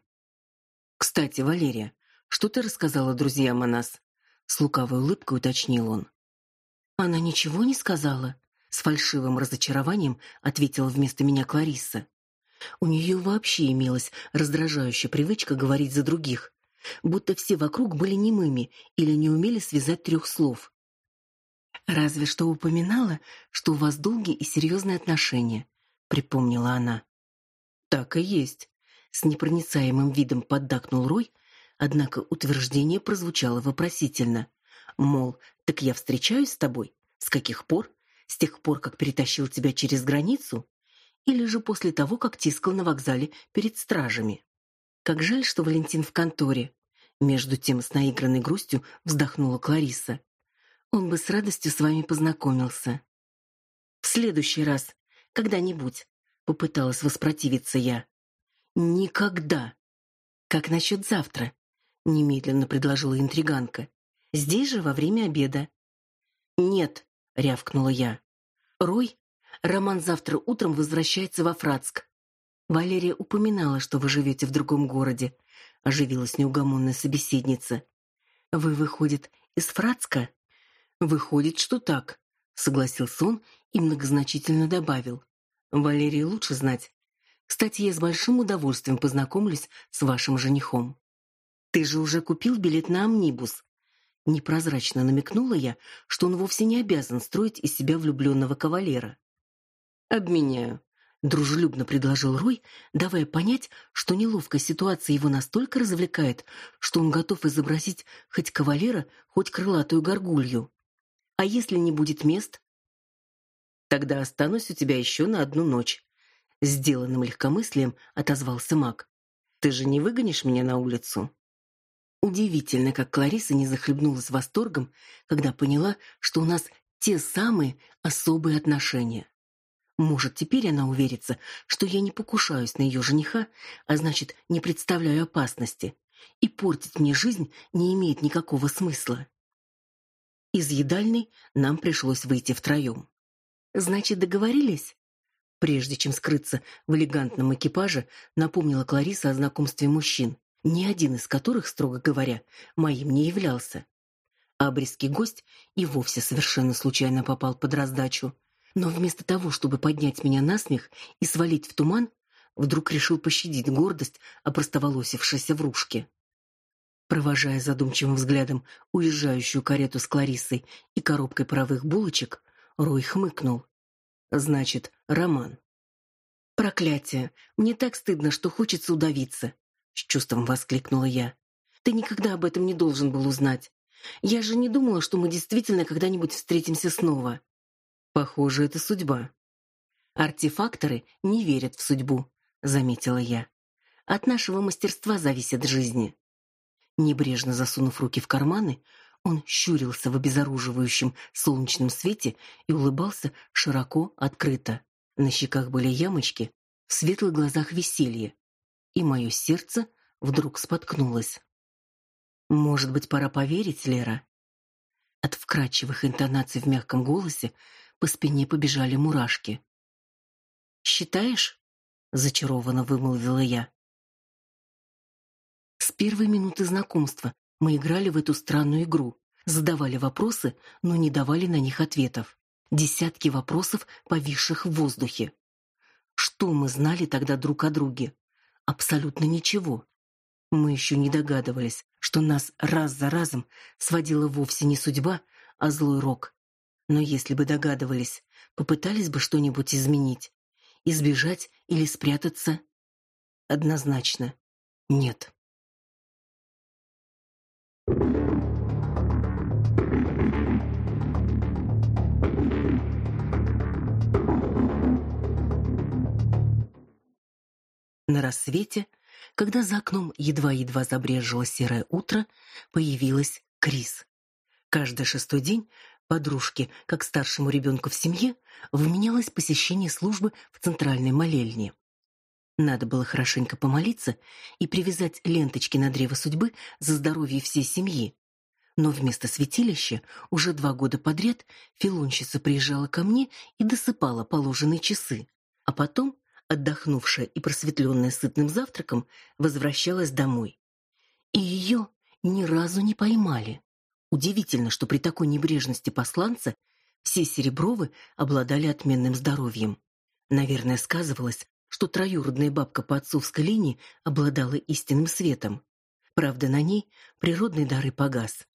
Кстати, Валерия, что ты рассказала друзьям о нас? С лукавой улыбкой уточнил он. Она ничего не сказала, с фальшивым разочарованием ответила вместо меня Кларисса. У нее вообще имелась раздражающая привычка говорить за других, будто все вокруг были немыми или не умели связать трех слов. Разве что упоминала, что у вас долгие и серьезные отношения, припомнила она. Так и есть, с непроницаемым видом поддакнул Рой, однако утверждение прозвучало вопросительно. Мол, так я встречаюсь с тобой? С каких пор? С тех пор, как перетащил тебя через границу? Или же после того, как тискал на вокзале перед стражами? Как жаль, что Валентин в конторе. Между тем с наигранной грустью вздохнула Клариса. Он бы с радостью с вами познакомился. В следующий раз, когда-нибудь, попыталась воспротивиться я. Никогда. Как насчет завтра? немедленно предложила интриганка. Здесь же во время обеда. Нет, рявкнула я. Рой, Роман завтра утром возвращается во Фрацк. Валерия упоминала, что вы живете в другом городе, оживилась неугомонная собеседница. Вы выходит из Фрацка? Выходит, что так, согласился он и многозначительно добавил. Валерии лучше знать. Кстати, я с большим удовольствием познакомлюсь с вашим женихом. Ты же уже купил билет на амнибус. Непрозрачно намекнула я, что он вовсе не обязан строить из себя влюбленного кавалера. Обменяю, дружелюбно предложил Рой, давая понять, что неловкая ситуация его настолько развлекает, что он готов изобразить хоть кавалера, хоть крылатую горгулью. А если не будет мест? Тогда останусь у тебя еще на одну ночь, сделанным легкомыслием отозвался Мак. Ты же не выгонишь меня на улицу? Удивительно, как Клариса не захлебнулась восторгом, когда поняла, что у нас те самые особые отношения. Может, теперь она уверится, что я не покушаюсь на ее жениха, а значит, не представляю опасности, и портить мне жизнь не имеет никакого смысла. Из едальной нам пришлось выйти втроем. Значит, договорились? Прежде чем скрыться в элегантном экипаже, напомнила Клариса о знакомстве мужчин. ни один из которых, строго говоря, моим не являлся. Абрисский гость и вовсе совершенно случайно попал под раздачу, но вместо того, чтобы поднять меня на смех и свалить в туман, вдруг решил пощадить гордость, опростоволосившейся врушки. Провожая задумчивым взглядом уезжающую карету с Клариссой и коробкой паровых булочек, Рой хмыкнул. Значит, роман. Проклятие! Мне так стыдно, что хочется удавиться, с чувством воскликнула я. Ты никогда об этом не должен был узнать. Я же не думала, что мы действительно когда-нибудь встретимся снова. Похоже, это судьба. Артефакторы не верят в судьбу, заметила я. От нашего мастерства зависит жизнь. Небрежно засунув руки в карманы, он щурился в обезоруживающем солнечном свете и улыбался широко, открыто. На щеках были ямочки, в светлых глазах веселье, и мое сердце вдруг споткнулось. Может быть, пора поверить, Лера? От вкрадчивых интонаций в мягком голосе по спине побежали мурашки. Считаешь? зачарованно вымолвила я. С первой минуты знакомства мы играли в эту странную игру, задавали вопросы, но не давали на них ответов. Десятки вопросов, повисших в воздухе. Что мы знали тогда друг о друге? Абсолютно ничего. Мы еще не догадывались, что нас раз за разом сводила вовсе не судьба, а злой рок. Но если бы догадывались, попытались бы что-нибудь изменить, избежать или спрятаться? Однозначно нет. На рассвете, когда за окном едва-едва забрежило серое утро, появилась Крис. Каждый шестой день подружке, как старшему ребенку в семье, вменялось посещение службы в центральной молельне. Надо было хорошенько помолиться и привязать ленточки на древо судьбы за здоровье всей семьи. Но вместо святилища уже два года подряд филонщица приезжала ко мне и досыпала положенные часы, а потом отдохнувшая и просветленная сытным завтраком, возвращалась домой. И ее ни разу не поймали. Удивительно, что при такой небрежности посланца все Серебровы обладали отменным здоровьем. Наверное, сказывалось, что троюродная бабка по отцовской линии обладала истинным светом. Правда, на ней природный дар и погас.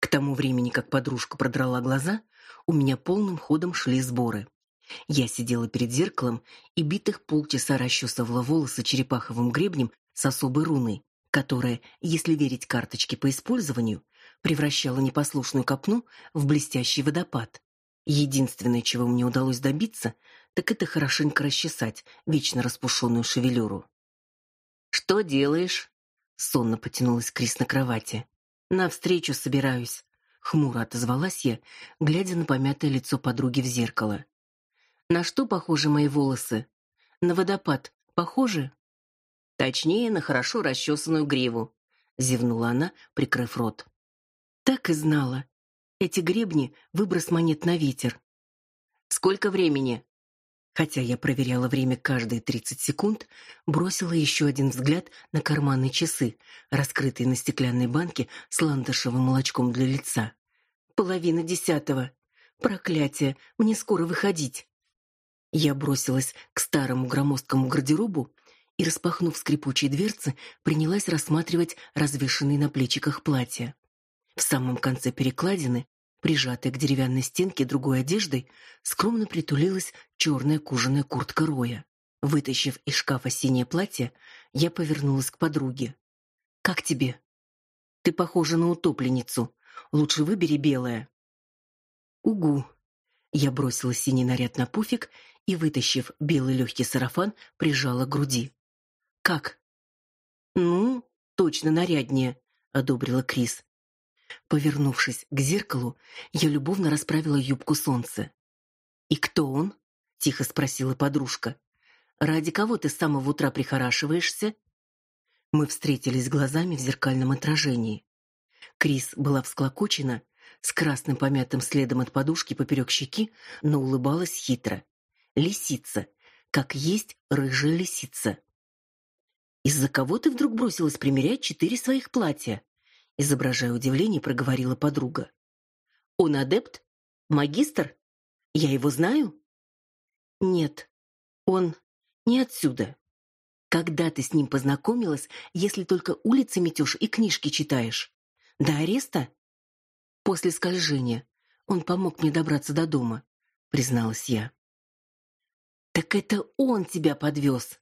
К тому времени, как подружка продрала глаза, у меня полным ходом шли сборы. Я сидела перед зеркалом и битых полчаса расчесывала волосы черепаховым гребнем с особой руной, которая, если верить карточке по использованию, превращала непослушную копну в блестящий водопад. Единственное, чего мне удалось добиться, так это хорошенько расчесать вечно распушенную шевелюру. «Что делаешь?» — сонно потянулась Крис на кровати. «На встречу собираюсь», — хмуро отозвалась я, глядя на помятое лицо подруги в зеркало. На что похожи мои волосы? На водопад похожи? Точнее, на хорошо расчесанную гриву, зевнула она, прикрыв рот. Так и знала. Эти гребни выброс монет на ветер. Сколько времени? Хотя я проверяла время каждые 30 секунд, бросила еще один взгляд на карманные часы, раскрытые на стеклянной банке с ландышевым молочком для лица. Половина десятого. Проклятие, мне скоро выходить. Я бросилась к старому громоздкому гардеробу и, распахнув скрипучие дверцы, принялась рассматривать развешанные на плечиках платья. В самом конце перекладины, прижатая к деревянной стенке другой одеждой, скромно притулилась черная кожаная куртка Роя. Вытащив из шкафа синее платье, я повернулась к подруге. «Как тебе?» «Ты похожа на утопленницу. Лучше выбери белое». «Угу». Я бросила синий наряд на пуфик и, вытащив белый легкий сарафан, прижала к груди. «Как?» «Ну, точно наряднее», — одобрила Крис. Повернувшись к зеркалу, я любовно расправила юбку солнца. «И кто он?» — тихо спросила подружка. «Ради кого ты с самого утра прихорашиваешься?» Мы встретились глазами в зеркальном отражении. Крис была всклокочена, с красным помятым следом от подушки поперек щеки, но улыбалась хитро лисица, как есть рыжая лисица. Из-за кого ты вдруг бросилась примерять четыре своих платья? изображая удивление, проговорила подруга. Он адепт? Магистр? Я его знаю? Нет. Он не отсюда. Когда ты с ним познакомилась, если только улицы метешь и книжки читаешь? До ареста? После скольжения. Он помог мне добраться до дома, призналась я. Так это он тебя подвез.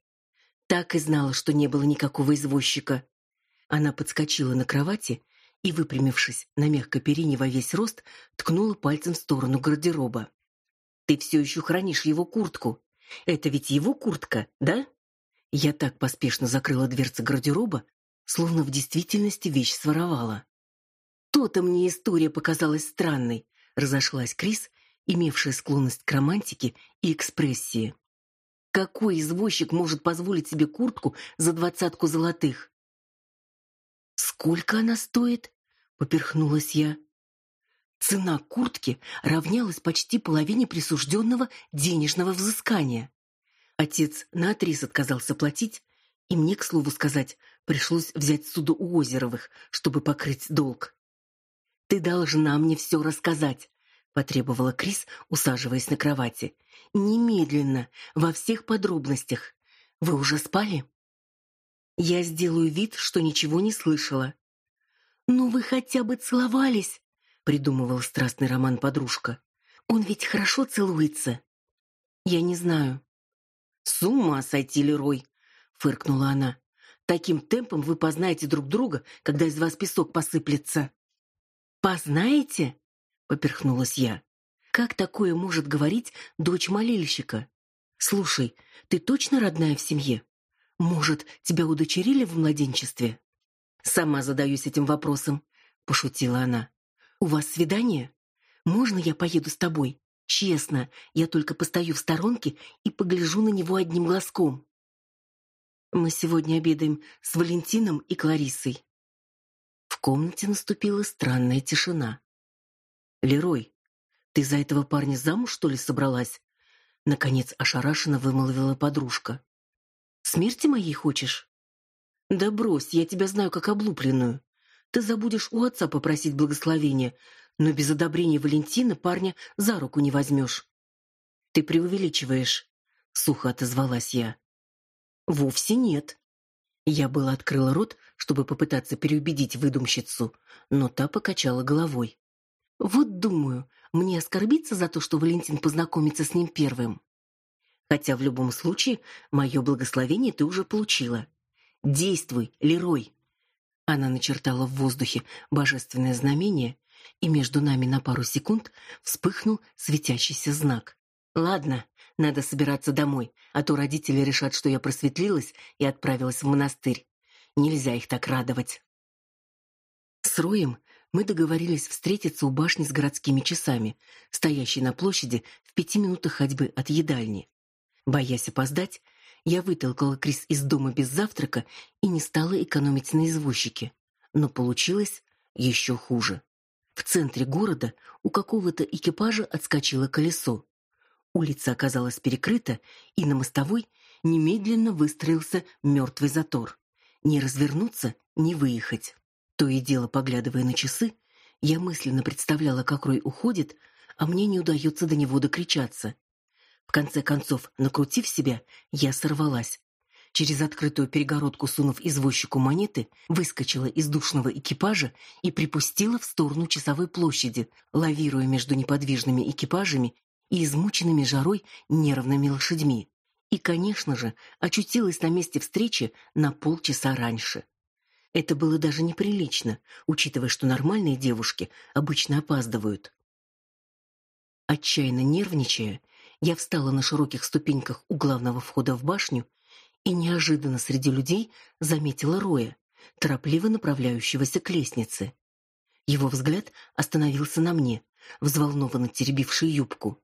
Так и знала, что не было никакого извозчика. Она подскочила на кровати и, выпрямившись на мягкой перине во весь рост, ткнула пальцем в сторону гардероба. Ты все еще хранишь его куртку. Это ведь его куртка, да? Я так поспешно закрыла дверцы гардероба, словно в действительности вещь своровала. То-то мне история показалась странной, разошлась Крис, имевшая склонность к романтике и экспрессии. Какой извозчик может позволить себе куртку за двадцатку золотых? Сколько она стоит? поперхнулась я. Цена куртки равнялась почти половине присужденного денежного взыскания. Отец наотрез отказался платить, и мне, к слову сказать, пришлось взять суду у Озеровых, чтобы покрыть долг. Ты должна мне все рассказать, потребовала Крис, усаживаясь на кровати. Немедленно, во всех подробностях. Вы уже спали? Я сделаю вид, что ничего не слышала. Ну вы хотя бы целовались, придумывал страстный роман подружка. Он ведь хорошо целуется. Я не знаю. С ума сойти, Лерой, фыркнула она. Таким темпом вы познаете друг друга, когда из вас песок посыплется. Познаете? поперхнулась я. Как такое может говорить дочь молельщика? Слушай, ты точно родная в семье? Может, тебя удочерили в младенчестве? Сама задаюсь этим вопросом, пошутила она. У вас свидание? Можно я поеду с тобой? Честно, я только постою в сторонке и погляжу на него одним глазком. Мы сегодня обедаем с Валентином и Кларисой. В комнате наступила странная тишина. Лерой, ты за этого парня замуж что ли собралась? наконец ошарашенно вымолвила подружка. Смерти моей хочешь? Да брось, я тебя знаю как облупленную. Ты забудешь у отца попросить благословения, но без одобрения Валентина парня за руку не возьмешь. Ты преувеличиваешь, сухо отозвалась я. Вовсе нет. Я было открыла рот, чтобы попытаться переубедить выдумщицу, но та покачала головой. Вот думаю, мне оскорбиться за то, что Валентин познакомится с ним первым. Хотя в любом случае мое благословение ты уже получила. Действуй, Лерой. Она начертала в воздухе божественное знамение, и между нами на пару секунд вспыхнул светящийся знак. Ладно, надо собираться домой, а то родители решат, что я просветлилась и отправилась в монастырь. Нельзя их так радовать. С Роем мы договорились встретиться у башни с городскими часами, стоящей на площади в пяти минутах ходьбы от едальни. Боясь опоздать, я вытолкала Крис из дома без завтрака и не стала экономить на извозчике. Но получилось еще хуже. В центре города у какого-то экипажа отскочило колесо. Улица оказалась перекрыта, и на мостовой немедленно выстроился мертвый затор. Не развернуться, не выехать. То и дело поглядывая на часы, я мысленно представляла, как Рой уходит, а мне не удается до него докричаться. В конце концов, накрутив себя, я сорвалась. Через открытую перегородку сунув извозчику монеты, выскочила из душного экипажа и припустила в сторону часовой площади, лавируя между неподвижными экипажами и измученными жарой нервными лошадьми. И, конечно же, очутилась на месте встречи на полчаса раньше. Это было даже неприлично, учитывая, что нормальные девушки обычно опаздывают. Отчаянно нервничая, я встала на широких ступеньках у главного входа в башню и неожиданно среди людей заметила Роя, торопливо направляющегося к лестнице. Его взгляд остановился на мне, взволнованно теребившей юбку.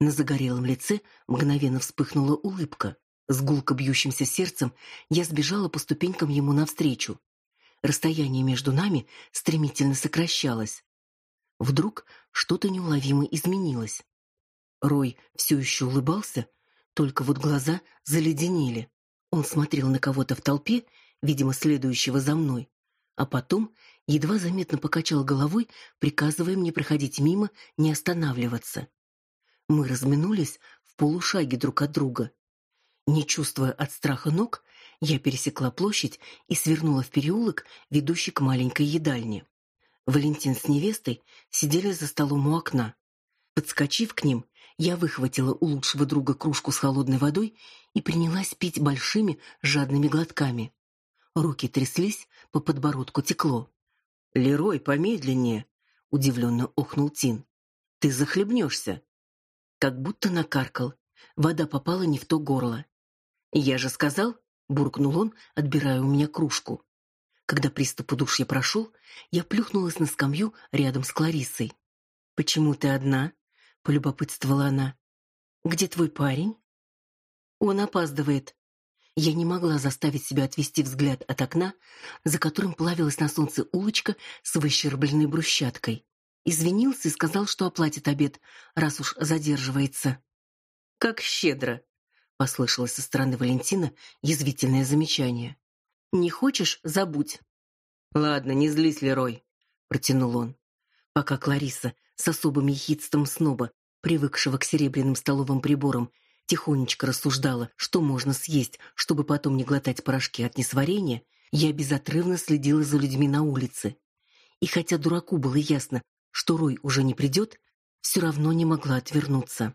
На загорелом лице мгновенно вспыхнула улыбка. С гулко бьющимся сердцем я сбежала по ступенькам ему навстречу. Расстояние между нами стремительно сокращалось. Вдруг что-то неуловимо изменилось. Рой все еще улыбался, только вот глаза заледенели. Он смотрел на кого-то в толпе, видимо, следующего за мной, а потом едва заметно покачал головой, приказывая мне проходить мимо, не останавливаться. Мы разминулись в полушаге друг от друга. Не чувствуя от страха ног, я пересекла площадь и свернула в переулок, ведущий к маленькой едальне. Валентин с невестой сидели за столом у окна. Подскочив к ним, я выхватила у лучшего друга кружку с холодной водой и принялась пить большими жадными глотками. Руки тряслись, по подбородку текло. "Лерой, помедленнее", удивленно охнул Тин. "Ты захлебнешься». Как будто накаркал. Вода попала не в то горло. "Я же сказал", буркнул он, отбирая у меня кружку. Когда приступ удушья прошел, я плюхнулась на скамью рядом с Клариссой. "Почему ты одна?" полюбопытствовала она. Где твой парень? Он опаздывает. Я не могла заставить себя отвести взгляд от окна, за которым плавилась на солнце улочка с выщербленной брусчаткой. Извинился и сказал, что оплатит обед, раз уж задерживается. Как щедро, послышалось со стороны Валентина язвительное замечание. Не хочешь забудь. Ладно, не злись, Лерой, протянул он. Пока Клариса с особым ехидством сноба, привыкшего к серебряным столовым приборам, тихонечко рассуждала, что можно съесть, чтобы потом не глотать порошки от несварения, я безотрывно следила за людьми на улице. И хотя дураку было ясно, что Рой уже не придет, все равно не могла отвернуться.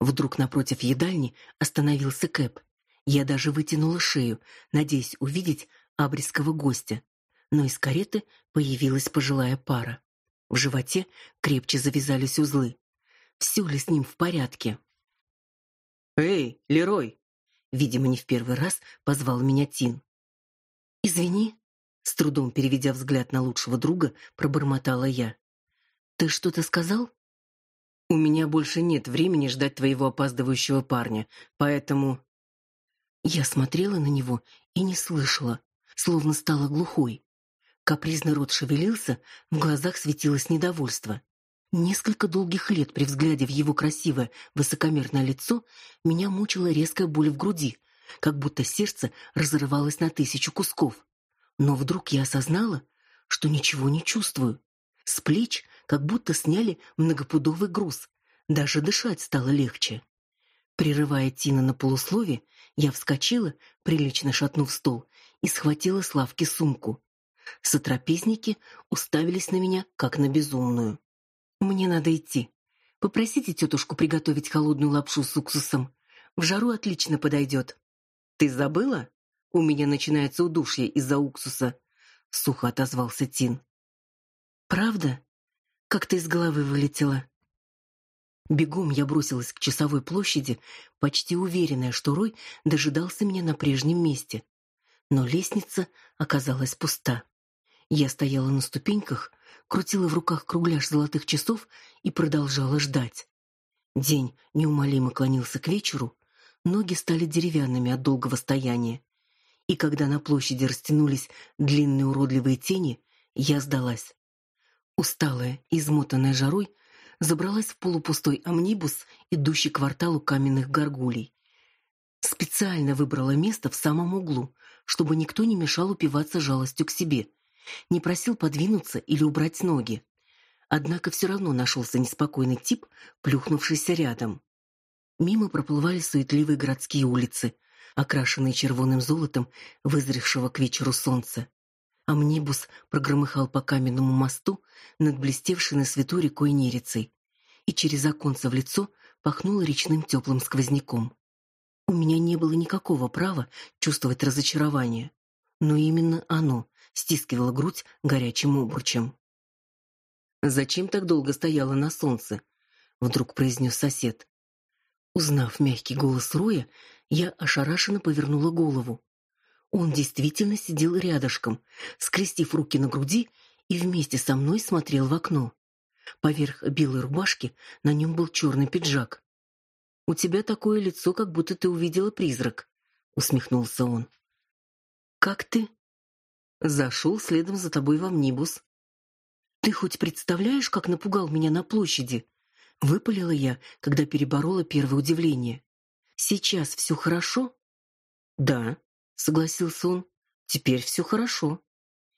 Вдруг напротив едальни остановился Кэп. Я даже вытянула шею, надеясь увидеть абрисского гостя, но из кареты появилась пожилая пара. В животе крепче завязались узлы. Все ли с ним в порядке? Эй, Лерой, видимо, не в первый раз позвал меня Тин. Извини, с трудом переведя взгляд на лучшего друга, пробормотала я. Ты что-то сказал? У меня больше нет времени ждать твоего опаздывающего парня, поэтому я смотрела на него и не слышала, словно стала глухой. Капризный рот шевелился, в глазах светилось недовольство. Несколько долгих лет при взгляде в его красивое, высокомерное лицо меня мучила резкая боль в груди, как будто сердце разрывалось на тысячу кусков. Но вдруг я осознала, что ничего не чувствую. С плеч как будто сняли многопудовый груз, даже дышать стало легче. Прерывая Тина на полуслове, я вскочила, прилично шатнув стол, и схватила с лавки сумку. Сотрапезники уставились на меня, как на безумную. Мне надо идти. Попросите тетушку приготовить холодную лапшу с уксусом. В жару отлично подойдет. Ты забыла? У меня начинается удушье из-за уксуса, сухо отозвался Тин. Правда? Как-то из головы вылетело. Бегом я бросилась к часовой площади, почти уверенная, что Рой дожидался меня на прежнем месте. Но лестница оказалась пуста. Я стояла на ступеньках, крутила в руках кругляш золотых часов и продолжала ждать. День неумолимо клонился к вечеру, ноги стали деревянными от долгого стояния. И когда на площади растянулись длинные уродливые тени, я сдалась. Усталая, измотанная жарой, забралась в полупустой амнибус, идущий к кварталу каменных горгулей. Специально выбрала место в самом углу, чтобы никто не мешал упиваться жалостью к себе не просил подвинуться или убрать ноги. Однако все равно нашелся неспокойный тип, плюхнувшийся рядом. Мимо проплывали суетливые городские улицы, окрашенные червоным золотом вызревшего к вечеру солнца. Амнибус прогромыхал по каменному мосту над блестевшей на свету рекой Нерицей, и через оконце в лицо пахнуло речным теплым сквозняком. У меня не было никакого права чувствовать разочарование, но именно оно стискивала грудь горячим обручем. Зачем так долго стояла на солнце? вдруг произнес сосед. Узнав мягкий голос Роя, я ошарашенно повернула голову. Он действительно сидел рядышком, скрестив руки на груди и вместе со мной смотрел в окно. Поверх белой рубашки на нем был черный пиджак. У тебя такое лицо, как будто ты увидела призрак, усмехнулся он. Как ты? Зашел следом за тобой в амнибус. Ты хоть представляешь, как напугал меня на площади? Выпалила я, когда переборола первое удивление. Сейчас все хорошо? Да, согласился он. Теперь все хорошо.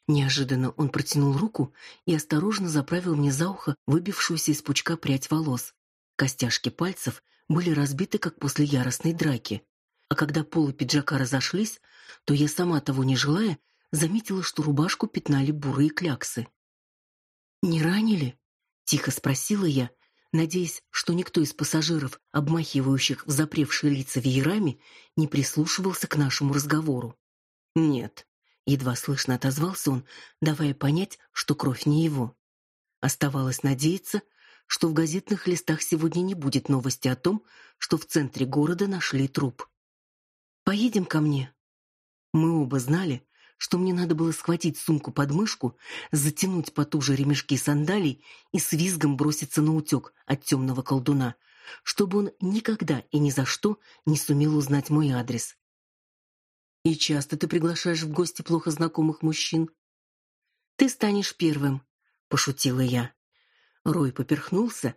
Неожиданно он протянул руку и осторожно заправил мне за ухо выбившуюся из пучка прядь волос. Костяшки пальцев были разбиты, как после яростной драки. А когда полы пиджака разошлись, то я сама того не желая заметила, что рубашку пятнали бурые кляксы. «Не ранили?» — тихо спросила я, надеясь, что никто из пассажиров, обмахивающих запревшие лица веерами, не прислушивался к нашему разговору. «Нет», — едва слышно отозвался он, давая понять, что кровь не его. Оставалось надеяться, что в газетных листах сегодня не будет новости о том, что в центре города нашли труп. «Поедем ко мне?» Мы оба знали, что мне надо было схватить сумку под мышку, затянуть потуже ремешки сандалий и с визгом броситься на утек от темного колдуна, чтобы он никогда и ни за что не сумел узнать мой адрес. И часто ты приглашаешь в гости плохо знакомых мужчин? Ты станешь первым, пошутила я. Рой поперхнулся,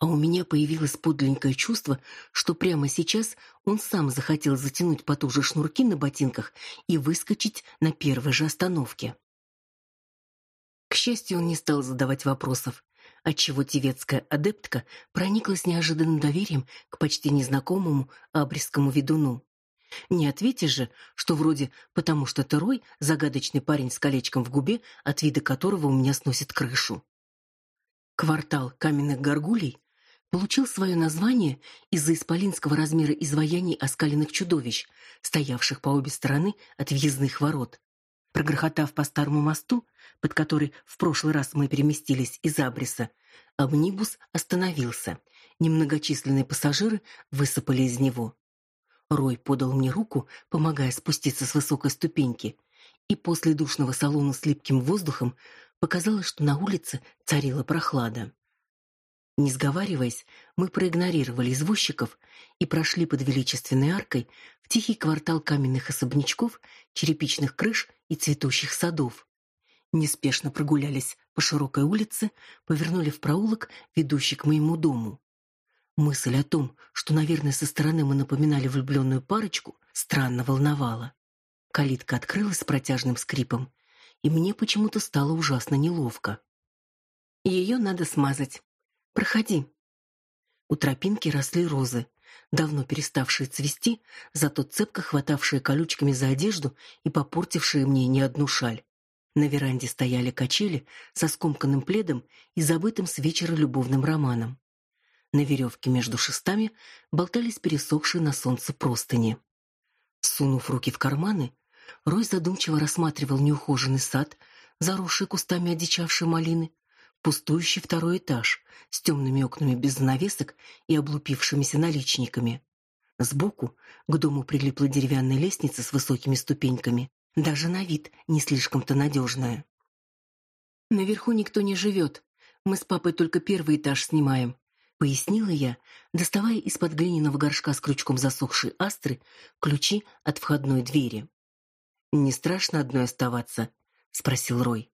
а у меня появилось подлинное чувство, что прямо сейчас он сам захотел затянуть потуже шнурки на ботинках и выскочить на первой же остановке. К счастью, он не стал задавать вопросов, отчего тевецкая адептка прониклась неожиданным доверием к почти незнакомому абрисскому ведуну. Не ответишь же, что вроде «потому что ты Рой, загадочный парень с колечком в губе, от вида которого у меня сносит крышу». Квартал каменных горгулей получил свое название из-за исполинского размера изваяний оскаленных чудовищ, стоявших по обе стороны от въездных ворот. Прогрохотав по старому мосту, под который в прошлый раз мы переместились из Абриса, амнибус остановился. Немногочисленные пассажиры высыпали из него. Рой подал мне руку, помогая спуститься с высокой ступеньки, и после душного салона с липким воздухом показалось, что на улице царила прохлада. Не сговариваясь, мы проигнорировали извозчиков и прошли под величественной аркой в тихий квартал каменных особнячков, черепичных крыш и цветущих садов. Неспешно прогулялись по широкой улице, повернули в проулок, ведущий к моему дому. Мысль о том, что, наверное, со стороны мы напоминали влюбленную парочку, странно волновала. Калитка открылась с протяжным скрипом, и мне почему-то стало ужасно неловко. Ее надо смазать, Проходи. У тропинки росли розы, давно переставшие цвести, зато цепко хватавшие колючками за одежду и попортившие мне не одну шаль. На веранде стояли качели со скомканным пледом и забытым с вечера любовным романом. На веревке между шестами болтались пересохшие на солнце простыни. Сунув руки в карманы, Рой задумчиво рассматривал неухоженный сад, заросший кустами одичавшей малины, пустующий второй этаж с темными окнами без занавесок и облупившимися наличниками. Сбоку к дому прилипла деревянная лестница с высокими ступеньками, даже на вид не слишком-то надежная. Наверху никто не живет. Мы с папой только первый этаж снимаем, пояснила я, доставая из-под глиняного горшка с крючком засохшей астры ключи от входной двери. Не страшно одной оставаться, спросил Рой.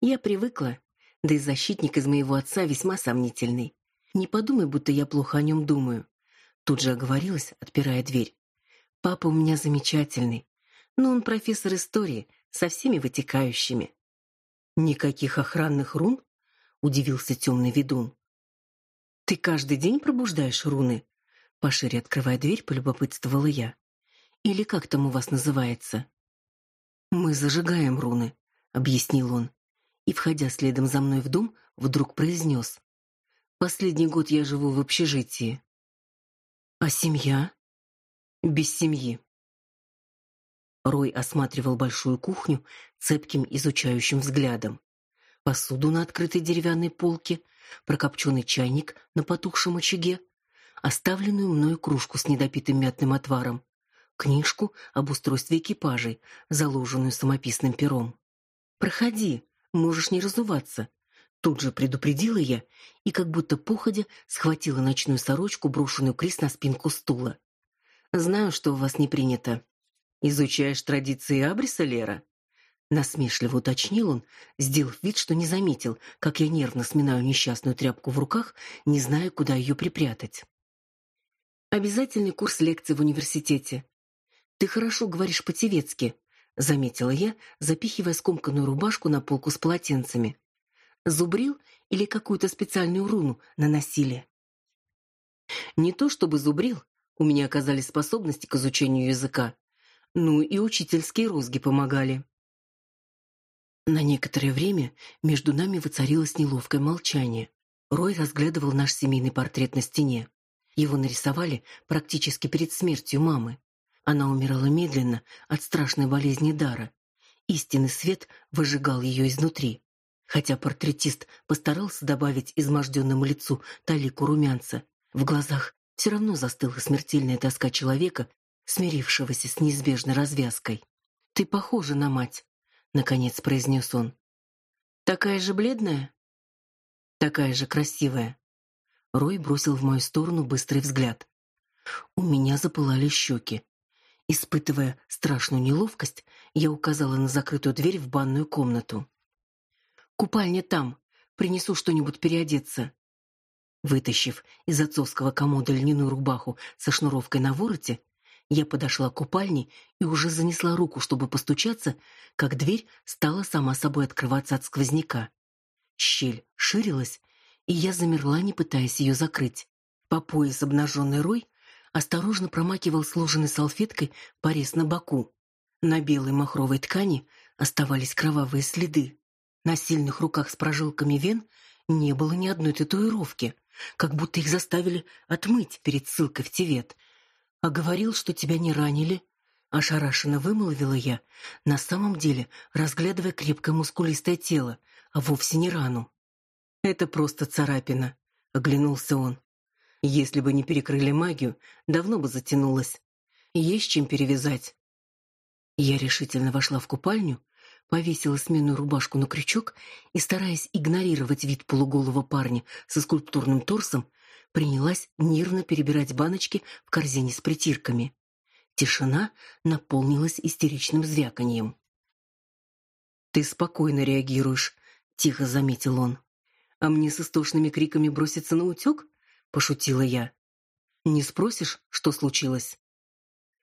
Я привыкла, да и защитник из моего отца весьма сомнительный. Не подумай, будто я плохо о нем думаю. Тут же оговорилась, отпирая дверь. Папа у меня замечательный, но он профессор истории со всеми вытекающими. Никаких охранных рун? удивился темный ведун. Ты каждый день пробуждаешь руны? Пошире открывая дверь, полюбопытствовала я. Или как там у вас называется? Мы зажигаем руны, объяснил он и, входя следом за мной в дом, вдруг произнес. «Последний год я живу в общежитии». «А семья?» «Без семьи». Рой осматривал большую кухню цепким изучающим взглядом. Посуду на открытой деревянной полке, прокопченный чайник на потухшем очаге, оставленную мною кружку с недопитым мятным отваром, книжку об устройстве экипажей, заложенную самописным пером. «Проходи», Можешь не разуваться. Тут же предупредила я и как будто походя схватила ночную сорочку, брошенную Крис на спинку стула. Знаю, что у вас не принято. Изучаешь традиции Абриса, Лера? Насмешливо уточнил он, сделав вид, что не заметил, как я нервно сминаю несчастную тряпку в руках, не зная, куда ее припрятать. Обязательный курс лекций в университете. Ты хорошо говоришь по-тевецки, заметила я, запихивая скомканную рубашку на полку с полотенцами. Зубрил или какую-то специальную руну наносили? Не то чтобы зубрил, у меня оказались способности к изучению языка. Ну и учительские розги помогали. На некоторое время между нами воцарилось неловкое молчание. Рой разглядывал наш семейный портрет на стене. Его нарисовали практически перед смертью мамы. Она умирала медленно от страшной болезни дара. Истинный свет выжигал ее изнутри. Хотя портретист постарался добавить изможденному лицу талику румянца, в глазах все равно застыла смертельная тоска человека, смирившегося с неизбежной развязкой. «Ты похожа на мать», — наконец произнес он. «Такая же бледная?» «Такая же красивая». Рой бросил в мою сторону быстрый взгляд. У меня запылали щеки. Испытывая страшную неловкость, я указала на закрытую дверь в банную комнату. «Купальня там. Принесу что-нибудь переодеться». Вытащив из отцовского комода льняную рубаху со шнуровкой на вороте, я подошла к купальне и уже занесла руку, чтобы постучаться, как дверь стала сама собой открываться от сквозняка. Щель ширилась, и я замерла, не пытаясь ее закрыть. По пояс обнаженный Рой осторожно промакивал сложенной салфеткой порез на боку. На белой махровой ткани оставались кровавые следы. На сильных руках с прожилками вен не было ни одной татуировки, как будто их заставили отмыть перед ссылкой в Тивет. А говорил, что тебя не ранили, ошарашенно вымолвила я, на самом деле разглядывая крепкое мускулистое тело, а вовсе не рану. Это просто царапина, оглянулся он. Если бы не перекрыли магию, давно бы затянулось. Есть чем перевязать. Я решительно вошла в купальню, повесила сменную рубашку на крючок и, стараясь игнорировать вид полуголого парня со скульптурным торсом, принялась нервно перебирать баночки в корзине с притирками. Тишина наполнилась истеричным звяканьем. «Ты спокойно реагируешь», — тихо заметил он. «А мне с истошными криками броситься на утек?» Пошутила я. Не спросишь, что случилось?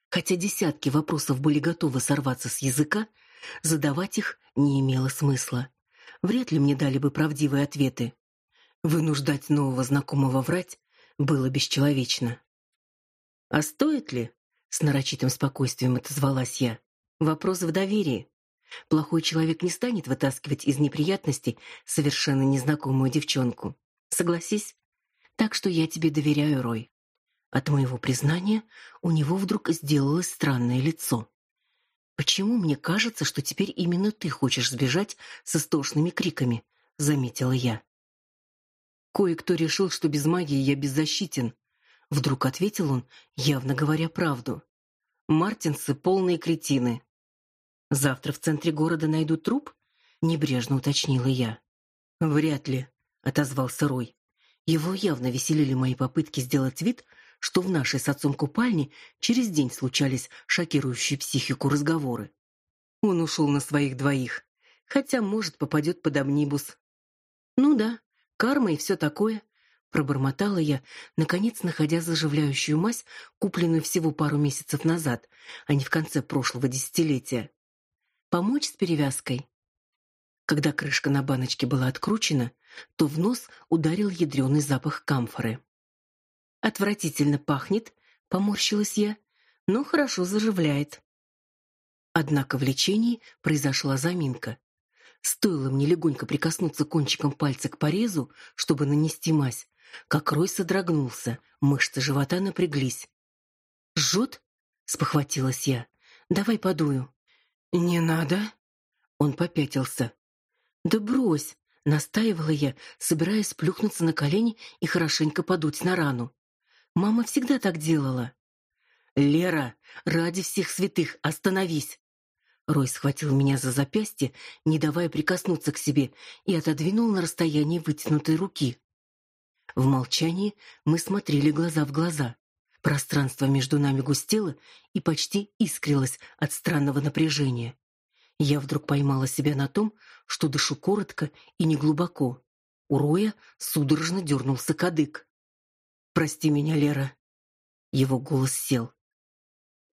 Хотя десятки вопросов были готовы сорваться с языка, задавать их не имело смысла. Вряд ли мне дали бы правдивые ответы. Вынуждать нового знакомого врать было бесчеловечно. А стоит ли? с нарочитым спокойствием отозвалась я. Вопрос в доверии. Плохой человек не станет вытаскивать из неприятностей совершенно незнакомую девчонку. Согласись? Так что я тебе доверяю, Рой. От моего признания у него вдруг сделалось странное лицо. Почему мне кажется, что теперь именно ты хочешь сбежать с истошными криками, заметила я. Кое-кто решил, что без магии я беззащитен, вдруг ответил он, явно говоря правду. Мартинсы полные кретины. Завтра в центре города найдут труп? небрежно уточнила я. Вряд ли, отозвался Рой. Его явно веселили мои попытки сделать вид, что в нашей с отцом купальне через день случались шокирующие психику разговоры. Он ушел на своих двоих, хотя, может, попадет под амнибус. Ну да, карма и все такое, пробормотала я, наконец находя заживляющую мазь, купленную всего пару месяцев назад, а не в конце прошлого десятилетия. Помочь с перевязкой. Когда крышка на баночке была откручена, то в нос ударил ядреный запах камфоры. Отвратительно пахнет, поморщилась я, но хорошо заживляет. Однако в лечении произошла заминка. Стоило мне легонько прикоснуться кончиком пальца к порезу, чтобы нанести мазь, как Рой содрогнулся, мышцы живота напряглись. «Жжет?» — спохватилась я. «Давай подую». «Не надо». Он попятился. Да брось, настаивала я, собираясь плюхнуться на колени и хорошенько подуть на рану. Мама всегда так делала. Лера, ради всех святых, остановись. Рой схватил меня за запястье, не давая прикоснуться к себе, и отодвинул на расстояние вытянутой руки. В молчании мы смотрели глаза в глаза. Пространство между нами густело и почти искрилось от странного напряжения. Я вдруг поймала себя на том, что дышу коротко и неглубоко. У Роя судорожно дернулся кадык. «Прости меня, Лера». Его голос сел.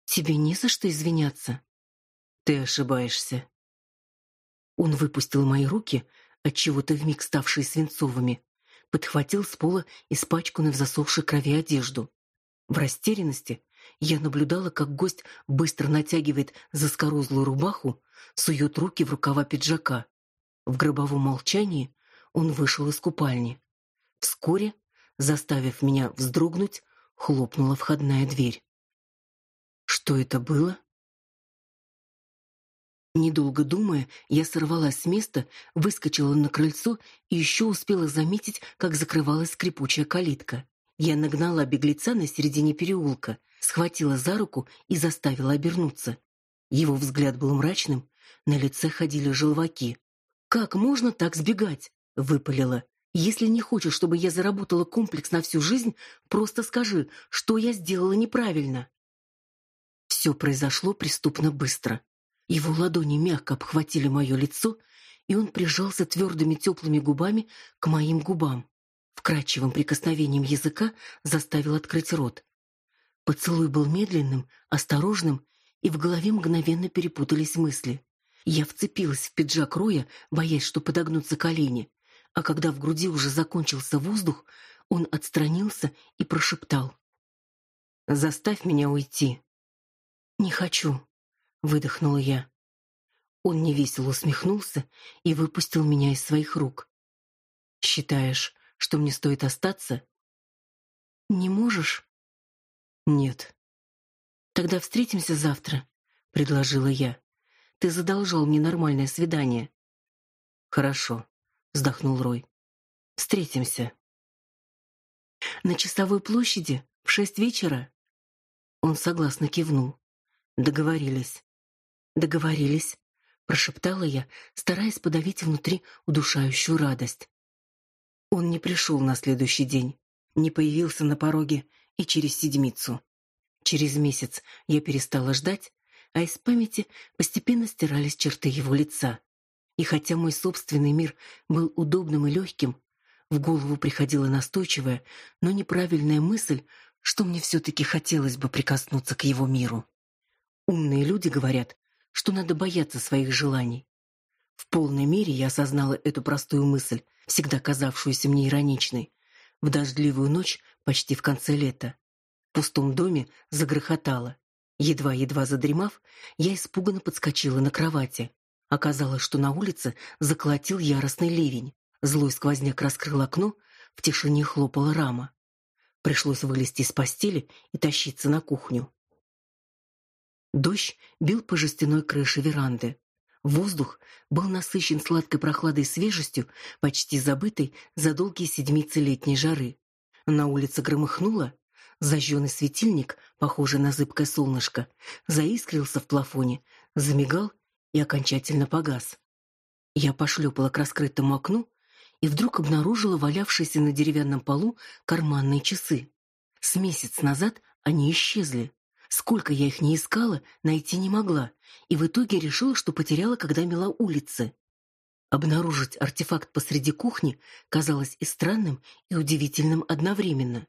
Тебе не за что извиняться. Ты ошибаешься. Он выпустил мои руки, от чего-то вмиг ставшие свинцовыми, подхватил с пола испачканную в засохшей крови одежду. В растерянности я наблюдала, как гость быстро натягивает заскорузлую рубаху, сует руки в рукава пиджака. В гробовом молчании он вышел из купальни. Вскоре, заставив меня вздрогнуть, хлопнула входная дверь. Что это было? Недолго думая, я сорвалась с места, выскочила на крыльцо и еще успела заметить, как закрывалась скрипучая калитка. Я нагнала беглеца на середине переулка, схватила за руку и заставила обернуться. Его взгляд был мрачным, на лице ходили желваки. «Как можно так сбегать?» — выпалила. «Если не хочешь, чтобы я заработала комплекс на всю жизнь, просто скажи, что я сделала неправильно». Все произошло преступно быстро. Его ладони мягко обхватили мое лицо, и он прижался твердыми теплыми губами к моим губам. Вкрадчивым прикосновением языка заставил открыть рот. Поцелуй был медленным, осторожным, и в голове мгновенно перепутались мысли. Я вцепилась в пиджак Роя, боясь, что подогнутся колени, а когда в груди уже закончился воздух, он отстранился и прошептал: "Заставь меня уйти". "Не хочу", выдохнула я. Он невесело усмехнулся и выпустил меня из своих рук. Считаешь, что мне стоит остаться? Не можешь? Нет. Тогда встретимся завтра, предложила я. Ты задолжал мне нормальное свидание. Хорошо, вздохнул Рой. Встретимся. На часовой площади в шесть вечера. Он согласно кивнул. Договорились. Договорились, прошептала я, стараясь подавить внутри удушающую радость. Он не пришел на следующий день, не появился на пороге и через седмицу. Через месяц я перестала ждать, а из памяти постепенно стирались черты его лица. И хотя мой собственный мир был удобным и легким, в голову приходила настойчивая, но неправильная мысль, что мне все таки хотелось бы прикоснуться к его миру. Умные люди говорят, что надо бояться своих желаний. В полной мере я осознала эту простую мысль, всегда казавшуюся мне ироничной, в дождливую ночь почти в конце лета. В пустом доме загрохотало. Едва-едва задремав, я испуганно подскочила на кровати. Оказалось, что на улице заколотил яростный ливень. Злой сквозняк раскрыл окно, в тишине хлопала рама. Пришлось вылезти из постели и тащиться на кухню. Дождь бил по жестяной крыше веранды. Воздух был насыщен сладкой прохладой и свежестью, почти забытой за долгие седмицы летней жары. На улице громыхнуло, зажженный светильник, похожий на зыбкое солнышко, заискрился в плафоне, замигал и окончательно погас. Я пошлепала к раскрытому окну и вдруг обнаружила валявшиеся на деревянном полу карманные часы. С месяц назад они исчезли. Сколько я их не искала, найти не могла, и в итоге решила, что потеряла, когда мела улицы. Обнаружить артефакт посреди кухни казалось и странным, и удивительным одновременно.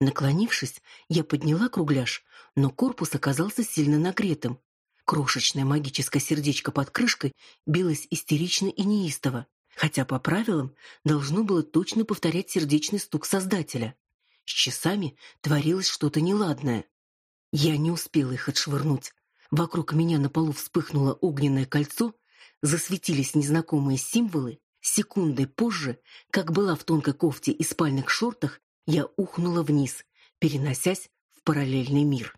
Наклонившись, я подняла кругляш, но корпус оказался сильно нагретым. Крошечное магическое сердечко под крышкой билось истерично и неистово, хотя по правилам должно было точно повторять сердечный стук создателя. С часами творилось что-то неладное. Я не успела их отшвырнуть. Вокруг меня на полу вспыхнуло огненное кольцо, засветились незнакомые символы. Секундой позже, как была в тонкой кофте и спальных шортах, я ухнула вниз, переносясь в параллельный мир.